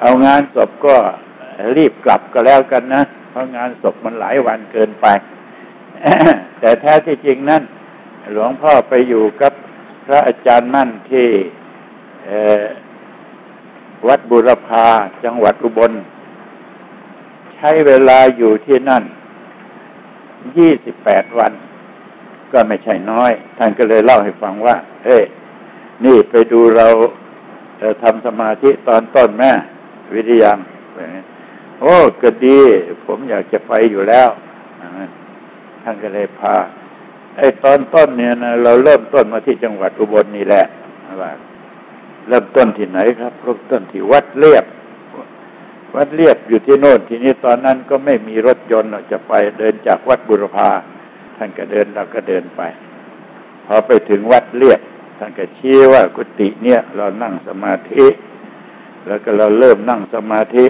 เอางานศพก็รีบกลับก็แล้วกันนะ เพราะงานศพมันหลายวันเกินไป แต่แท้ที่จริงนั้น หลวงพ่อไปอยู่กับพระอาจารย์มั่นที่ วัดบุรพาจังหวัดอุบล ใช้เวลาอยู่ที่นั่นยี่สิบแปดวัน ก็ไม่ใช่น้อย ท่านก็เลยเล่าให้ฟังว่าเฮ้ยนี่ไปดูเราทำสมาธิตอนต้นแม่วิทยามโอ้ก็ดี ผมอยากจะไปอยู่แล้วท่านก็เลยพาไอ้ตอนต้นเนี่ยนะเราเริ่มต้นมาที่จังหวัดอุบลนี่แหละว่า เริ่มต้นที่ไหนครับเริ่มต้นที่วัดเลียบ วัดเลียบอยู่ที่โน่นทีนี้ตอนนั้นก็ไม่มีรถยนต์จะไปเดินจากวัดบุรพาท่านก็เดินเราก็เดินไป พอไปถึงวัดเลียบท่านก็ชี้ว่ากุฏิเนี่ยเรานั่งสมาธิ แล้วก็เราเริ่มนั่งสมาธิ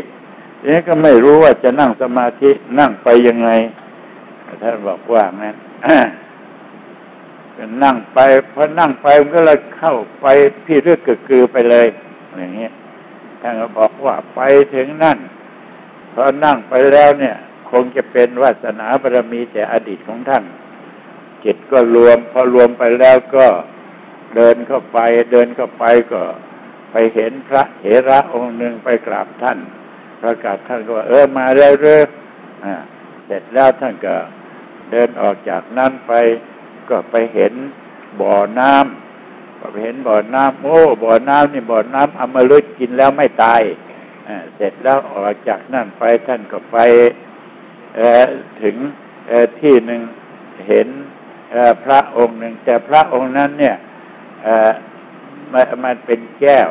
ทีนี้ก็ไม่รู้ว่าจะนั่งสมาธินั่งไปยังไงท่านบอกว่างั้น นั่งไปพอนั่งไปมันก็เลยเข้าไปพี่เรือกกือไปเลยอย่างเงี้ยท่านก็บอกว่าไปถึงนั่นพอนั่งไปแล้วเนี่ย คงจะเป็นวาสนาบารมีแต่อดีตของท่านจิตก็รวม พอรวมไปแล้วก็เดินเข้าไป เดินเข้าไปก็ไปเห็นพระเถระองค์หนึ่งไปกราบท่าน ประกาศท่านก็ว่าเออมาแล้วเรื่อเสร็จแล้วท่านก็เดินออกจากนั้นไป ก็ไปเห็นบ่อน้ำก็ไปเห็นบ่อน้ำโอ้บ่อน้ำนี่บ่อน้ำอมฤตกินแล้วไม่ตายเสร็จแล้วออกจากนั่นไปท่านก็ไปถึงที่หนึ่งเห็นพระองค์หนึ่งแต่พระองค์นั้นเนี่ยมันเป็นแก้ว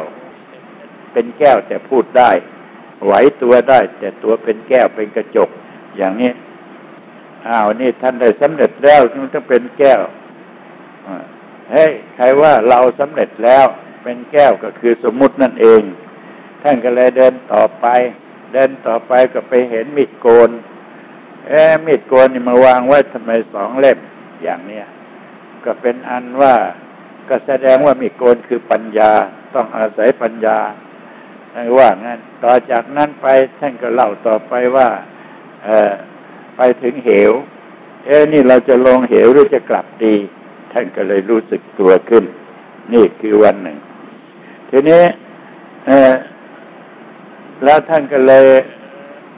เป็นแก้วแต่พูดได้ ไหวตัวได้ แต่ตัวเป็นแก้วเป็นกระจก อย่างนี้ อ้าวนี่ท่านได้สำเร็จแล้วมันต้องเป็นแก้วเฮ้ยใครว่าเราสำเร็จแล้ว เป็นแก้วก็คือสมมุตินั่นเอง ท่านก็เลยเดินต่อไป เดินต่อไปก็ไปเห็นมีดโกนเอ๊มีดโกนนี่มาวางไว้ทำไมสองเล่มอย่างเนี้ยก็เป็นอันว่าก็แสดงว่ามีดโกนคือปัญญา ต้องอาศัยปัญญาท่านว่างั้น ต่อจากนั้นไปท่านก็เล่าต่อไปว่า เออ ไปถึงเหว เอ้นี่เราจะลงเหวหรือจะกลับดี ท่านก็เลยรู้สึกตัวขึ้น นี่คือวันหนึ่ง ทีนี้แล้วท่านก็เลย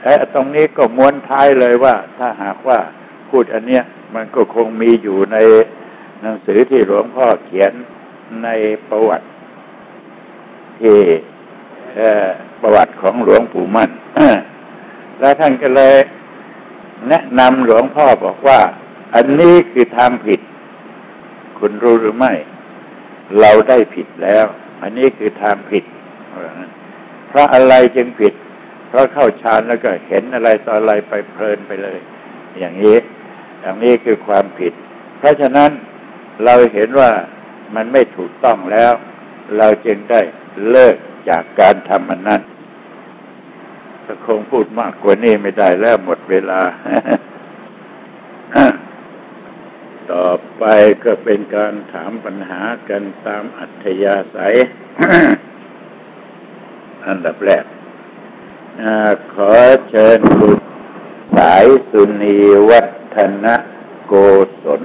เตรงนี้ก็ม้วนท้ายเลยว่า ถ้าหากว่าพูดอันเนี้ย มันก็คงมีอยู่ในหนังสือที่หลวงพ่อเขียนในประวัติที่ประวัติของหลวงปู่มั่น แล้วท่านก็เลย แนะนำหลวงพ่อบอกว่า อันนี้คือทางผิด คุณรู้หรือไม่ เราได้ผิดแล้ว อันนี้คือทางผิดเพราะอะไรจึงผิด เพราะเข้าฌานแล้วก็เห็นอะไรต่ออะไรไปเพลินไปเลย อย่างนี้ อย่างนี้คือความผิด เพราะฉะนั้นเราเห็นว่ามันไม่ถูกต้องแล้ว เราจึงได้เลิกจากการทำมันนั้น ก็คงพูดมากกว่านี้ไม่ได้แล้วหมดเวลา ต่อไปก็เป็นการถามปัญหากันตามอัธยาศัย อันดับแรกขอเชิญคุณสายสุนีวัฒนะโกศล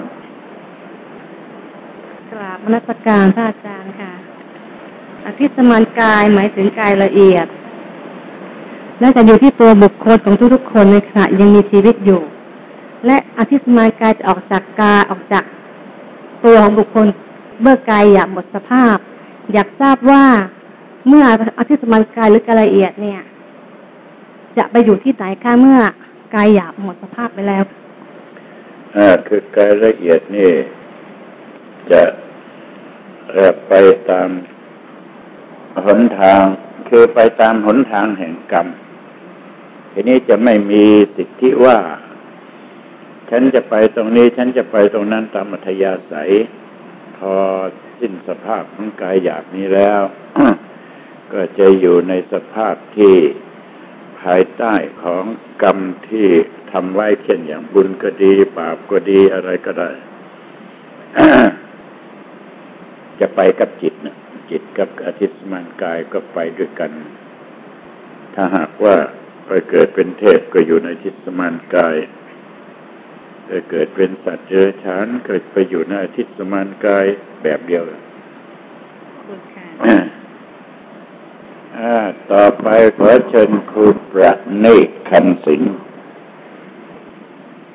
กราบมนัสการพระอาจารย์ค่ะ อภิสมานกายหมายถึงกายละเอียด และจะอยู่ที่ตัวบุคคลของทุกๆคนในขณะยังมีชีวิตอยู่ และอธิสมานกายจะออกจากกาออกจากตัวของบุคคลเมื่อกายอยากหมดสภาพ อยากทราบว่าเมื่ออธิสมานกายหรือกายละเอียดเนี่ย จะไปอยู่ที่ไหนคะเมื่อกายอยากหมดสภาพไปแล้วอ่าคือกายละเอียดนี่ จะไปตามหนทาง คือไปตามหนทางแห่งกรรม ทีนี้จะไม่มีสิทธิว่า ฉันจะไปตรงนี้ ฉันจะไปตรงนั้นตามอัธยาศัย พอสิ้นสภาพของกายหยาบนี้แล้ว ก็จะอยู่ในสภาพที่ภายใต้ของกรรมที่ทำไว้เช่นอย่างบุญก็ดี บาปก็ดีอะไรก็ได้ จะไปกับจิตนะจิตกับอธิสมานกายก็ไปด้วยกัน ถ้าหากว่า ไปเกิดเป็นเทพก็อยู่ในทิศมานกายไปเกิดเป็นสัตว์เจริญฉานเกิดไปอยู่ในทิศมานกายแบบเดียวต่อไปขอเชิญครูประเนกคันสิง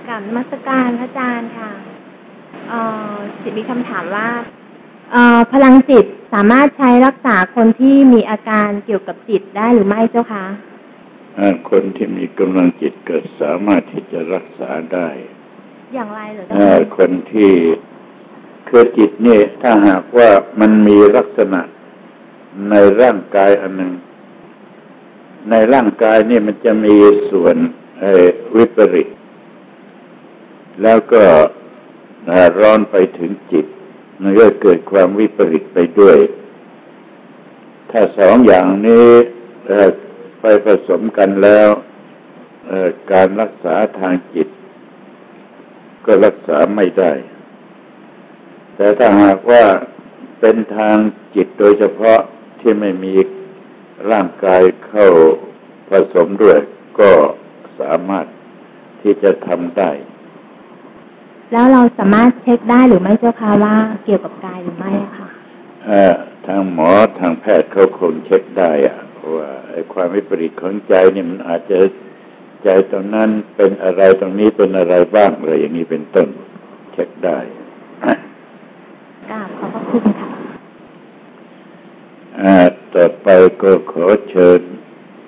กับมัสการพระอาจารย์ค่ะเออจิตมีคำถามว่าเออพลังจิตสามารถใช้รักษาคนที่มีอาการเกี่ยวกับจิตได้หรือไม่เจ้าคะ คนที่มีกำลังจิตเกิดสามารถที่จะรักษาได้ อย่างไรเหรอเจ้าอ่าคะคนที่คือจิตนี่ถ้าหากว่ามันมีลักษณะในร่างกายอันหนึ่ง ในร่างกายนี่มันจะมีส่วนเอ่อวิปริต แล้วก็อ่าร้อนไปถึงจิต มันก็เกิดความวิปริตไปด้วย ถ้าสองอย่างนี้เอ่อ ไปผสมกันแล้วเอ่อการรักษาทางจิต ก็รักษาไม่ได้ แต่ถ้าหากว่าเป็นทางจิตโดยเฉพาะที่ไม่มีร่างกายเข้าผสมด้วย ก็สามารถที่จะทำได้ แล้วเราสามารถเช็คได้หรือไม่เจ้าคะว่าเกี่ยวกับกายหรือไม่อะค่ะเอ่อทางหมอทางแพทย์เขาคงเช็คได้อะ ว่าไอ้ความวิปริตของใจเนี่ยมันอาจจะใจตรงนั้นเป็นอะไรตรงนี้เป็นอะไรบ้างอะไรอย่างนี้เป็นต้น เช็คได้กราบขอบพระคุณค่ะอ่าต่อไปก็ขอเชิญ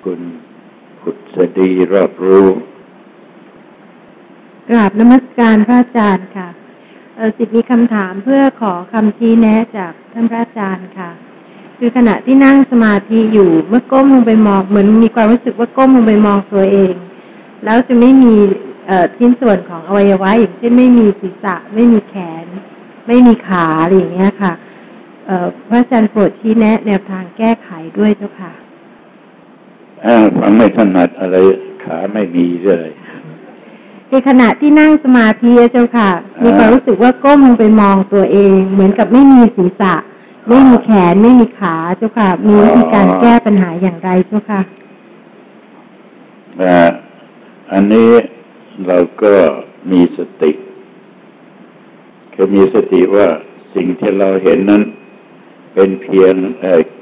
คุณพุทธดีรอบรู้กราบนมัสการพระอาจารย์ค่ะเออสิทธิ์มีคำถามเพื่อขอคำชี้แนะจากท่านพระอาจารย์ค่ะ คือขณะที่นั่งสมาธิอยู่เมื่อก้มลงไปมองเหมือนมีความรู้สึกว่าก้มลงไปมองตัวเอง แล้วจะไม่มีเอ่อชิ้นส่วนของอวัยวะอย่างเช่นไม่มีศีรษะ ไม่มีแขน ไม่มีขาอะไรอย่างเงี้ยค่ะเอ่อพระอาจารย์โปรดชี้แนะแนวทางแก้ไขด้วยเจ้าค่ะอ่าฟังไม่ถนัดอะไรขาไม่มีเลยในขณะที่นั่งสมาธิอะเจ้าค่ะ มีความรู้สึกว่าก้มลงไปมองตัวเอง เหมือนกับไม่มีศีรษะ ไม่มีแขนไม่มีขาเจ้าค่ะ มีวิธีการแก้ปัญหาอย่างไรเจ้าค่ะอ่าอันนี้เราก็มีสติคือมีสติว่าสิ่งที่เราเห็นนั้น เป็นเพียง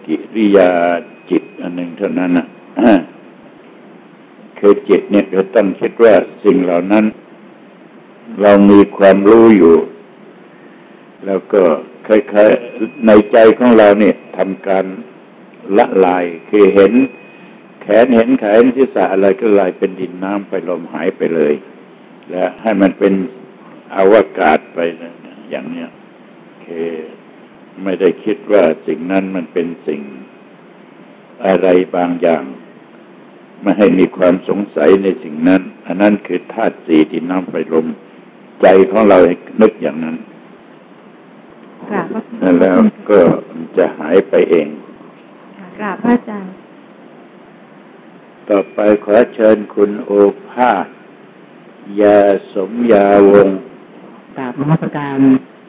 กิริยาจิตอันหนึ่งเท่านั้นนะคือจิตเนี่ยก็ต้องคิดว่าสิ่งเหล่านั้น เรามีความรู้อยู่ แล้วก็ คล้ายๆในใจของเราเนี่ยทำการละลายคือเห็น แขนเห็นขาเห็นศีรษะอะไรก็ลายเป็นดินน้ำไปลมหายไปเลย และให้มันเป็นอวกาศไปนะอย่างเนี้ยคือไม่ได้คิดว่าสิ่งนั้นมันเป็นสิ่งอะไรบางอย่างไม่ให้มีความสงสัยในสิ่งนั้น อันนั้นคือธาตุสี่ดินน้ำไฟลม ใจของเราให้นึกอย่างนั้น กราบพระคุณแล้วก็จะหายไปเองกราบพระอาจารย์ ต่อไปขอเชิญคุณโอภาสยาสมยาวงศ์กราบนมัสการ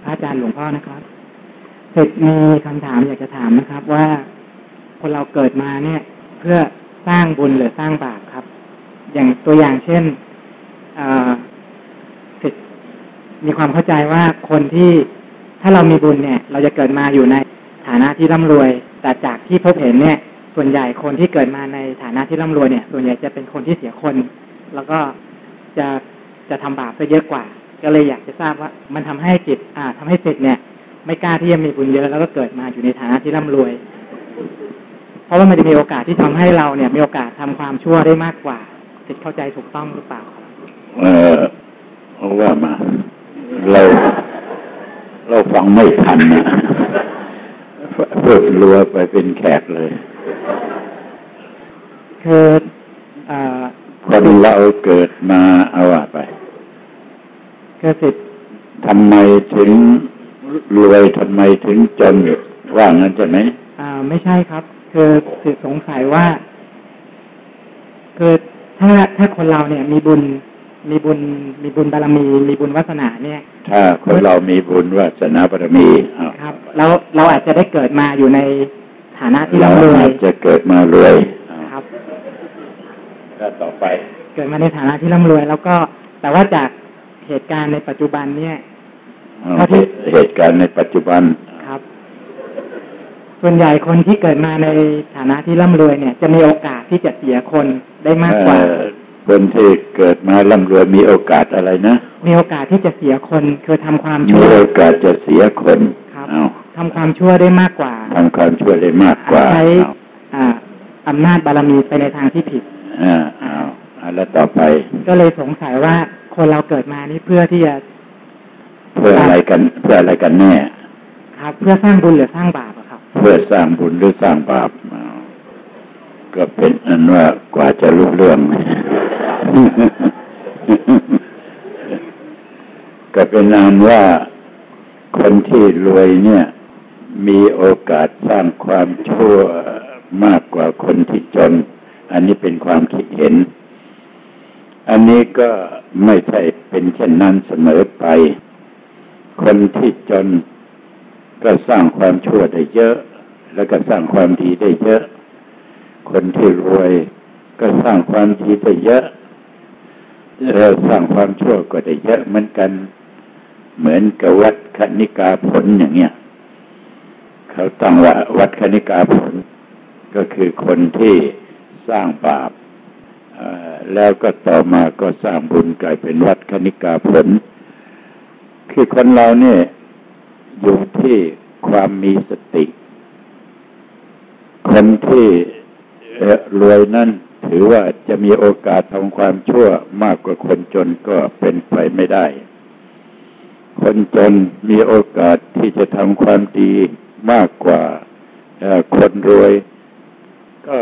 พระอาจารย์หลวงพ่อนะครับเสร็จมีคำถามอยากจะถามนะครับว่าคนเราเกิดมาเนี่ย เพื่อสร้างบุญหรือสร้างบาปครับ อย่างตัวอย่างเช่นเอ่อเสร็จมีความเข้าใจว่าคนที่ ถ้าเรามีบุญเนี่ย เราจะเกิดมาอยู่ในฐานะที่ร่ำรวย แต่จากที่พบเห็นเนี่ย ส่วนใหญ่คนที่เกิดมาในฐานะที่ร่ำรวยเนี่ย ส่วนใหญ่จะเป็นคนที่เสียคน แล้วก็จะจะทำบาปไปเยอะกว่า ก็เลยอยากจะทราบว่า มันทำให้จิต อ่าทำให้จิตเนี่ย ไม่กล้าที่จะมีบุญเยอะแล้วก็เกิดมาอยู่ในฐานะที่ร่ำรวย เพราะว่ามันจะมีโอกาสที่ทำให้เราเนี่ย มีโอกาสทำความชั่วได้มากกว่าจิตเข้าใจถูกต้องหรือเปล่าครับเออเอาว่ามาเรา เราฟังไม่ทันนะเพิ่มรัวไปเป็นแขกเลย คือเอ่อคนเราเกิดมาเอาว่าไปคือสิทธิทำไมถึงรวยทำไมถึงจนว่างั้นใช่ไหมอ่า ไม่ใช่ครับ คือสิทธิสงสัยว่าคือถ้าถ้าคนเราเนี่ยมีบุญ มีบุญมีบุญบารมี มีบุญวาสนาเนี่ย ถ้าคนเรามีบุญวาสนาบารมีอ้าวครับเราเราอาจจะได้เกิดมาอยู่ในฐานะที่เราร่ำรวยอาจจะเกิดมารวยอ้าวครับแล้วต่อไป เกิดมาในฐานะที่ร่ำรวย แล้วก็แต่ว่าจากเหตุการณ์ในปัจจุบันเนี่ยอ้าวถ้าที่เหตุการณ์ในปัจจุบันครับ ส่วนใหญ่คนที่เกิดมาในฐานะที่ร่ำรวยเนี่ย จะมีโอกาสที่จะเสียคนได้มากกว่าเอ่อ คนที่เกิดมาร่ำรวยมีโอกาสอะไรนะ มีโอกาสที่จะเสียคนคือทำความมีชั่วโอกาสจะเสียคนครับเอาทำความชั่วได้มากกว่าทำความชั่วได้มากกว่า ใช้เอาอ่าอำนาจบารมีไปในทางที่ผิดอ่าเอาเอาแล้วต่อไป ก็เลยสงสัยว่าคนเราเกิดมานี่เพื่อที่จะเพื่ออะไรกันเพื่ออะไรกันแน่ ครับ เพื่อสร้างบุญหรือสร้างบาปอะครับ เพื่อสร้างบุญหรือสร้างบาปเอา ก็เป็นอันว่ากว่าจะรู้เรื่อง ก็เป็นอันว่าคนที่รวยเนี่ย มีโอกาสสร้างความชั่วมากกว่าคนที่จน อันนี้เป็นความคิดเห็น อันนี้ก็ไม่ใช่เป็นเช่นนั้นเสมอไป คนที่จนก็สร้างความชั่วได้เยอะ แล้วก็สร้างความดีได้เยอะ คนที่รวยก็สร้างความดีได้เยอะเอ่อสร้างความชั่วก็ได้เยอะเหมือนกัน เหมือนกับวัดคณิกาผลอย่างเงี้ย เขาตั้งว่าวัดคณิกาผล ก็คือคนที่สร้างบาปแล้วก็ต่อมาก็สร้างบุญกลายเป็นวัดคณิกาผล คือคนเราเนี่ยอยู่ที่ความมีสติ คนที่ รวยนั่นถือว่าจะมีโอกาสทำความชั่วมากกว่าคนจนก็เป็นไปไม่ได้ คนจนมีโอกาสที่จะทำความดีมากกว่าคนรวย ก็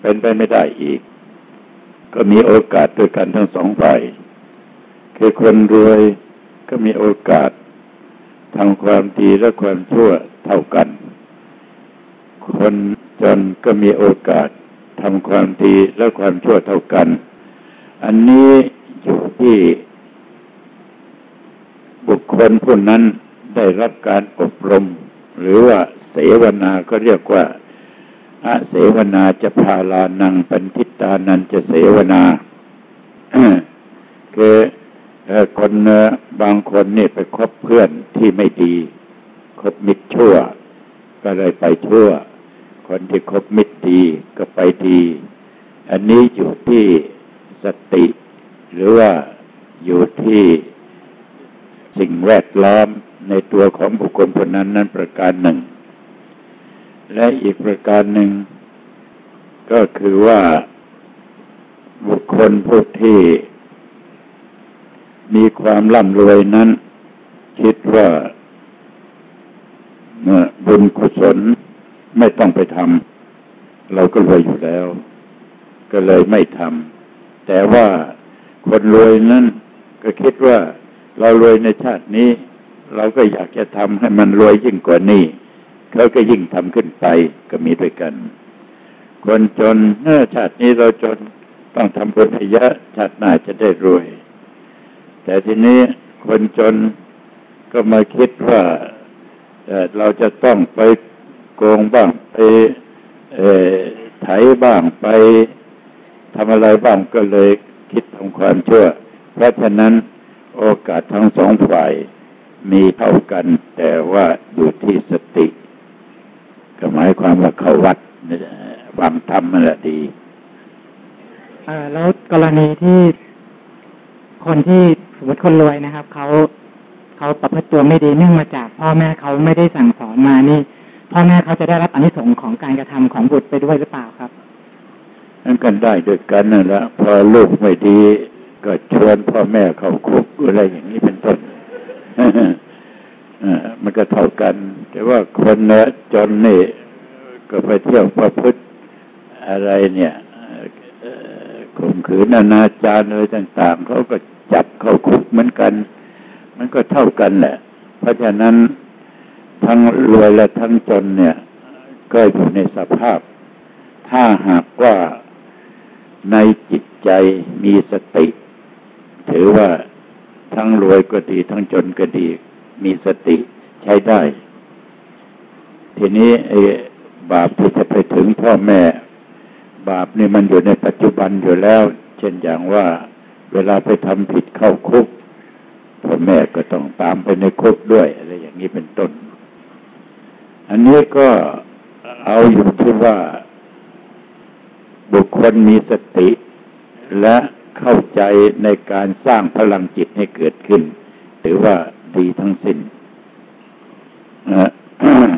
เป็นไปไม่ได้อีก ก็มีโอกาสด้วยกันทั้งสองฝ่ายคือคนรวยก็มีโอกาสทำความดีและความชั่วเท่ากัน คน จนก็มีโอกาสทำความดีและความชั่วเท่ากัน อันนี้อยู่ที่บุคคลผู้นั้นได้รับการอบรม หรือว่าเสวนาก็เรียกว่าอาเสวนาจะพาลานังปันทิตานันจะเสวนาคือเอ่อคนบางคนนี่ไปคบเพื่อนที่ไม่ดี คบมิตรชั่ว ก็เลยไปชั่ว คนที่คบมิตรดีก็ไปดี อันนี้อยู่ที่สติ หรือว่าอยู่ที่สิ่งแวดล้อมในตัวของบุคคลคนนั้นนั้นประการหนึ่ง และอีกประการหนึ่ง ก็คือว่าบุคคลผู้ที่มีความร่ำรวยนั้น คิดว่าบุญกุศล ไม่ต้องไปทำเราก็รวยอยู่แล้ว ก็เลยไม่ทำแต่ว่าคนรวยนั้นก็คิดว่าเรารวยในชาตินี้ เราก็อยากจะทำให้มันรวยยิ่งกว่านี้เขาก็ยิ่งทำขึ้นไปก็มีด้วยกัน คนจนเมื่อชาตินี้เราจนต้องทำบุญให้เยอะชาติหน้าจะได้รวย แต่ทีนี้คนจนก็มาคิดว่าเอ่อเราจะต้องไป โกงบ้างไปเอ่อไถบ้างไปทำอะไรบ้างก็เลยคิดทำความชั่ว เพราะฉะนั้นโอกาสทั้งสองฝ่ายมีเท่ากัน แต่ว่าอยู่ที่สติก็หมายความว่าเขาวัดวางธรรมนั่นแหละดีแล้วกรณีที่คนที่สมมติคนรวยนะครับเขาเขาประพฤติตัวไม่ดีเนื่องมาจาก พ่อแม่เขาไม่ได้สั่งสอนมานี่ พ่อแม่เขาจะได้รับอนิสงส์ของการกระทำของบุตรไปด้วยหรือเปล่าครับนั่นกันได้ด้วยกันนั่นแหละพอลูกไม่ดี ก็ชวนพ่อแม่เข้าคุกอะไรอย่างนี้เป็นต้นอ่ามันก็เท่ากัน แต่ว่าคนเนอะจนนี่ก็ไปเที่ยวประพฤติอะไรเนี่ยข่มขืนอนาจารอะไรต่างๆเขาก็จับเข้าคุกเหมือนกัน มันก็เท่ากันแหละ เพราะฉะนั้น ทั้งรวยและทั้งจนเนี่ย ก็อยู่ในสภาพ ถ้าหากว่าในจิตใจมีสติ ถือว่าทั้งรวยก็ดี ทั้งจนก็ดี มีสติใช้ได้ ทีนี้ไอ้บาปที่จะไปถึงพ่อแม่ บาปนี่มันอยู่ในปัจจุบันอยู่แล้ว เช่นอย่างว่าเวลาไปทำผิดเข้าคุกพ่อแม่ก็ต้องตามไปในคุกด้วยอะไรอย่างนี้เป็นต้น อันนี้ก็เอาอยู่ที่ว่า บุคคลมีสติ และเข้าใจในการสร้างพลังจิตให้เกิดขึ้น ถือว่าดีทั้งสิ้น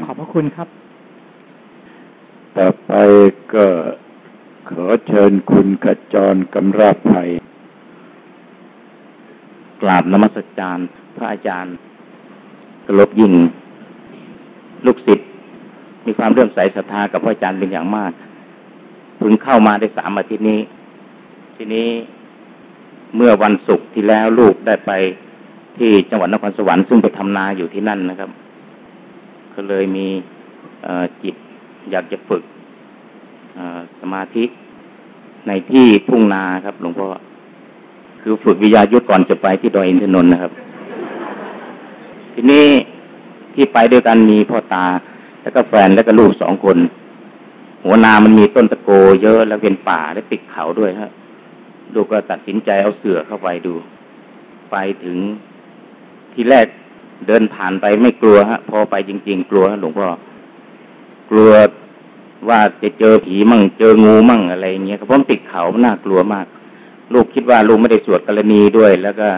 ขอบพระคุณครับ ต่อไปก็ขอเชิญคุณกระจรกำราบภัยกราบนมัสการพระอาจารย์กลบยิ่ง ลูกศิษย์มีความเรื่อมใสศรัทธากับพระอาจารย์เป็นอย่างมากเพิ่งเข้ามาได้สามอาทิตย์นี้ ทีนี้เมื่อวันศุกร์ที่แล้วลูกได้ไปที่จังหวัดนครสวรรค์ซึ่งไปทำนาอยู่ที่นั่นนะครับ ก็เลยมีจิตอยากจะฝึกสมาธิในที่พุ่งนาครับหลวงพ่อคือฝึกวิยายุทธก่อนจะไปที่ดอยอินทนนท์นะครับ ทีนี้ ที่ไปด้วยกันมีพ่อตา แล้วก็แฟนแล้วก็ลูกสองคน หัวนามันมีต้นตะโกเยอะแล้วเป็นป่าและติดเขาด้วยครับลูกก็ตัดสินใจเอาเสือเข้าไปดู ไปถึงที่แรกเดินผ่านไปไม่กลัวฮะพอไปจริง ๆ กลัวหลวงพ่อกลัวว่าจะเจอผีมั่งเจองูมั่งอะไรเงี้ยเพราะติดเขามันน่ากลัวมาก ลูกคิดว่าลูกไม่ได้สวดกรณีด้วย แล้วก็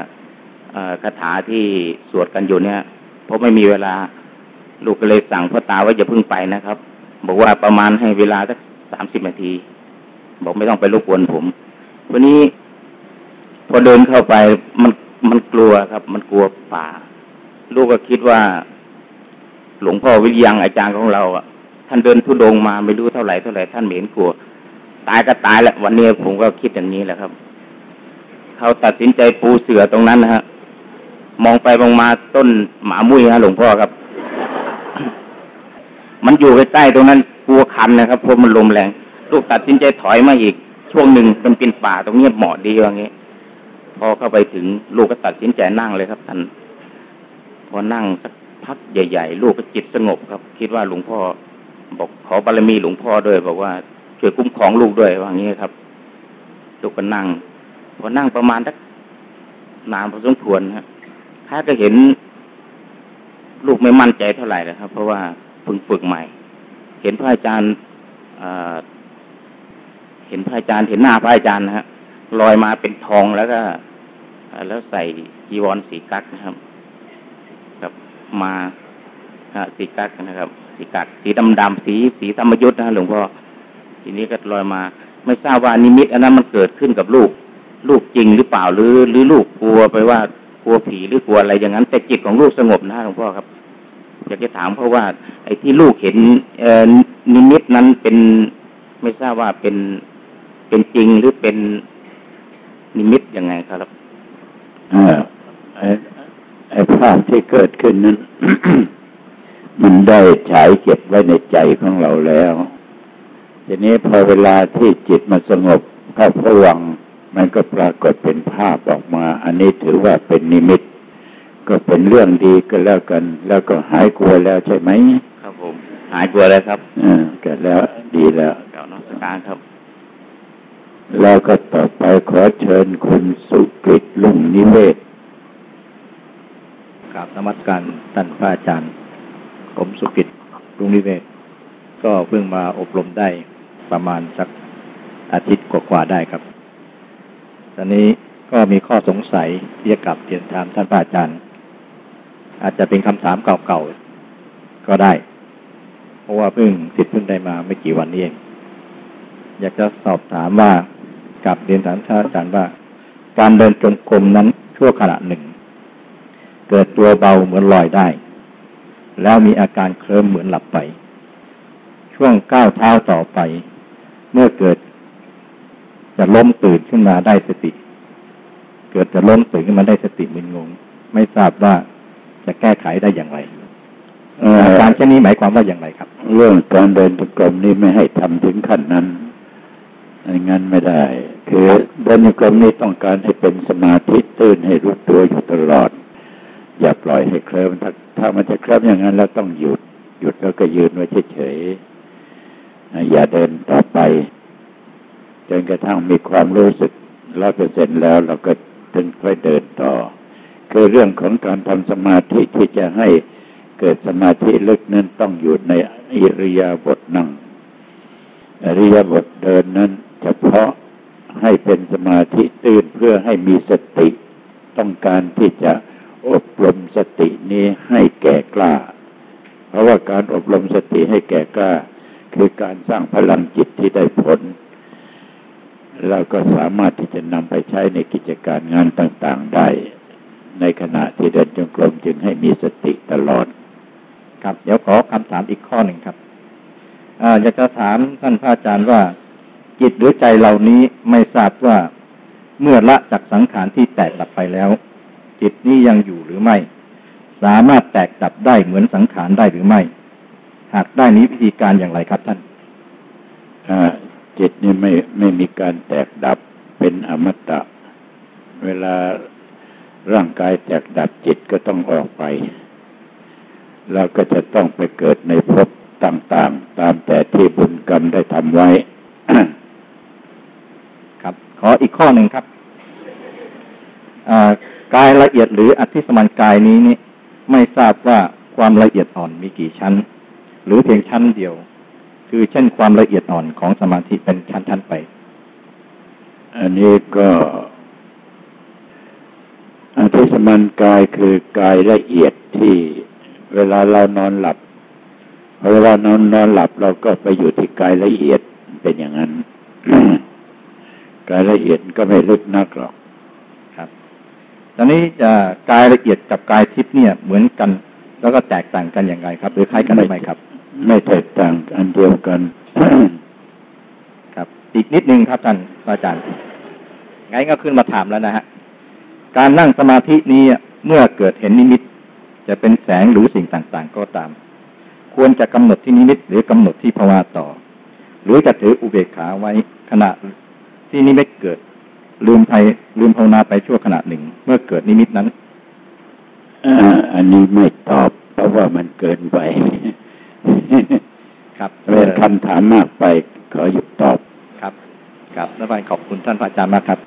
คาถาที่สวดกันอยู่เนี่ย เพราะไม่มีเวลา ลูกก็เลยสั่งพ่อตาว่าอย่าเพิ่งไปนะครับ บอกว่าประมาณให้เวลาสักสามสิบนาที บอกไม่ต้องไปรบกวนผม วันนี้ พอเดินเข้าไปมันมันกลัวครับ มันกลัวป่า ลูกก็คิดว่า หลวงพ่อวิญยังอาจารย์ของเราอะท่านเดินทุดงมาไม่รู้เท่าไหร่เท่าไหร่ท่านเหม็นกลัว ตายก็ตายแหละวันนี้ผมก็คิดอย่างนี้แหละครับ เขาตัดสินใจปูเสือตรงนั้นนะฮะ มองไปมองมาต้นหมามุ้ยฮะหลวงพ่อครับ มันอยู่ใกล้ตรงนั้นกลัวคันนะครับเพราะมันลมแรงลูกตัดสินใจถอยมาอีก ช่วงหนึ่งมันเป็นป่าตรงนี้เหมาะดีอย่างี้พอเข้าไปถึงลูกก็ตัดสินใจนั่งเลยครับท่านพอนั่งสักพักใหญ่ ๆ ลูกก็จิตสงบครับ คิดว่าหลวงพ่อ บอกขอบารมีหลวงพ่อด้วย บอกว่าช่วยคุ้มครองลูกด้วยว่างี้ครับ ลูกก็นั่งพอนั่งประมาณสักนานพอสมควรครับ ถ้าก็เห็นลูกไม่มั่นใจเท่าไหร่เลยครับ เพราะว่าเพิ่งฝึกใหม่ เห็นพระอาจารย์เห็นพระอาจารย์เห็นหน้าพระอาจารย์นะฮะลอยมาเป็นทองแล้วก็แล้วใส่จีวรสีกักนะครับกับมาสีกักนะครับสีกักสีดำดำสีสีธรรมยุทธ์นะหลวงพ่อทีนี้ก็ลอยมา ไม่ทราบว่านิมิตอันนั้นมันเกิดขึ้นกับลูก ลูกจริงหรือเปล่าหรือ หรือลูกกลัวไปว่า ลัวผีหรือกลัวอะไรอย่างนั้น แต่จิตของลูกสงบนะหลวงพ่อครับ อยากจะถามเพราะว่า ไอ้ที่ลูกเห็นนิมิตนั้นเป็นไม่ทราบว่าเป็นเป็นจริงหรือเป็นนิมิตยังไงครับไอ้ไอ้ภาพที่เกิดขึ้นนั้น มันได้ฉายเก็บไว้ในใจของเราแล้ว ทีนี้พอเวลาที่จิตมันสงบเข้าพวัง มันก็ปรากฏเป็นภาพออกมา อันนี้ถือว่าเป็นนิมิต ก็เป็นเรื่องดีก็แล้วกัน แล้วก็หายกลัวแล้วใช่ไหมครับผม หายกลัวแล้วครับอ่าก็แล้วดีแล้วเก่านักการครับ แล้วก็ต่อไปขอเชิญคุณสุกิตลุงนิเวศกราบนมัสการท่านพระอาจารย์ ผมสุกิตรุงนิเวศ ก็เพิ่งมาอบรมได้ประมาณสักอาทิตย์กว่าๆได้ครับ ตอนนี้ก็มีข้อสงสัยที่จะกลับเรียนถามท่านอาจารย์ อาจจะเป็นคำถามเก่าๆก็ได้ เพราะว่าเพิ่งติดเพิ่งได้มาไม่กี่วันนี้เองอยากจะสอบถามว่ากลับเรียนถามท่านอาจารย์ว่า การเดินจงกรมนั้นชั่วขณะหนึ่ง เกิดตัวเบาเหมือนลอยได้ แล้วมีอาการเคลิ้มเหมือนหลับไป ช่วงก้าวเท้าต่อไป เมื่อเกิด จะล้มตื่นขึ้นมาได้สติ เกิดจะล้มตื่นขึ้นมาได้สติมึนงง ไม่ทราบว่าจะแก้ไขได้อย่างไรอาการเช่นนี้หมายความว่าอย่างไรครับ เรื่องการเดินจงกรมนี้ไม่ให้ทำถึงขั้นนั้นงั้นไม่ได้ คือเดินจงกรมนี้ต้องการให้เป็นสมาธิตื่นให้รู้ตัวอยู่ตลอด อย่าปล่อยให้เคลิ้มถ้าถ้ามันจะเคลิ้มอย่างนั้นแล้วต้องหยุด หยุดแล้วก็ยืนไว้เฉยๆอย่าเดินต่อไป จนกระทั่งมีความรู้สึกร้อยเปอร์เซ็นแล้วเราก็ถึงค่อยเดินต่อ คือเรื่องของการทำสมาธิที่จะให้เกิดสมาธิลึกนั้นต้องอยู่ในอิริยาบถนั่ง อริยาบถเดินนั้นเฉพาะให้เป็นสมาธิตื่นเพื่อให้มีสติ ต้องการที่จะอบรมสตินี้ให้แก่กล้า เพราะว่าการอบรมสติให้แก่กล้า คือการสร้างพลังจิตที่ได้ผล เราก็สามารถที่จะนำไปใช้ในกิจการงานต่างๆได้ ในขณะที่เดินจงกรมจึงให้มีสติตลอด ครับ เดี๋ยวขอคำถามอีกข้อหนึ่งครับอาอยากจะถามท่านพระอาจารย์ว่า จิตหรือใจเหล่านี้ไม่ทราบว่าเมื่อละจากสังขารที่แตกดับไปแล้ว จิตนี้ยังอยู่หรือไม่ สามารถแตกดับได้เหมือนสังขารได้หรือไม่ หากได้นี้วิธีการอย่างไรครับท่าน จิตนี่ไม่ไม่มีการแตกดับเป็นอมตะ เวลาร่างกายแตกดับจิตก็ต้องออกไป เราก็จะต้องไปเกิดในภพต่างๆ ตามแต่ที่บุญกรรมได้ทำไว้ ครับ ขออีกข้อหนึ่งครับกายละเอียดหรืออธิสมันกายนี้นี่ไม่ทราบว่าความละเอียดอ่อนมีกี่ชั้น หรือเพียงชั้นเดียว คือเช่นความละเอียดอ่อนของสมาธิเป็นชั้นๆไป อันนี้ก็อธิสมันกายคือกายละเอียดที่เวลาเรานอนหลับเวลานอนนอนหลับเราก็ไปอยู่ที่กายละเอียดเป็นอย่างนั้นกายละเอียดก็ไม่ลึกนักหรอกครับตอนนี้จะกายละเอียดกับกายทิพย์เนี่ยเหมือนกัน แล้วก็แตกต่างกันอย่างไรครับ หรือคล้ายกันหรือไม่ครับ ไม่แตกต่างอันเดียวกัน ครับ อีกนิดนึงครับท่านอาจารย์ไงก็ขึ้นมาถามแล้วนะฮะการนั่งสมาธินี้เมื่อเกิดเห็นนิมิต จะเป็นแสงหรือสิ่งต่างๆ ก็ตาม ควรจะกำหนดที่นิมิต หรือกำหนดที่ภาวะต่อ หรือจะถืออุเบกขาไว้ขณะที่นิมิตเกิด ลืมไปลืมภาวนาไปชั่วขณะหนึ่ง เมื่อเกิดนิมิตนั้นอันนี้ไม่ตอบเพราะว่ามันเกินไป ครับเป็นคำถามมากไปขอหยุดตอบครับครับแล้วไปขอบคุณท่านพระอาจารย์มากครับ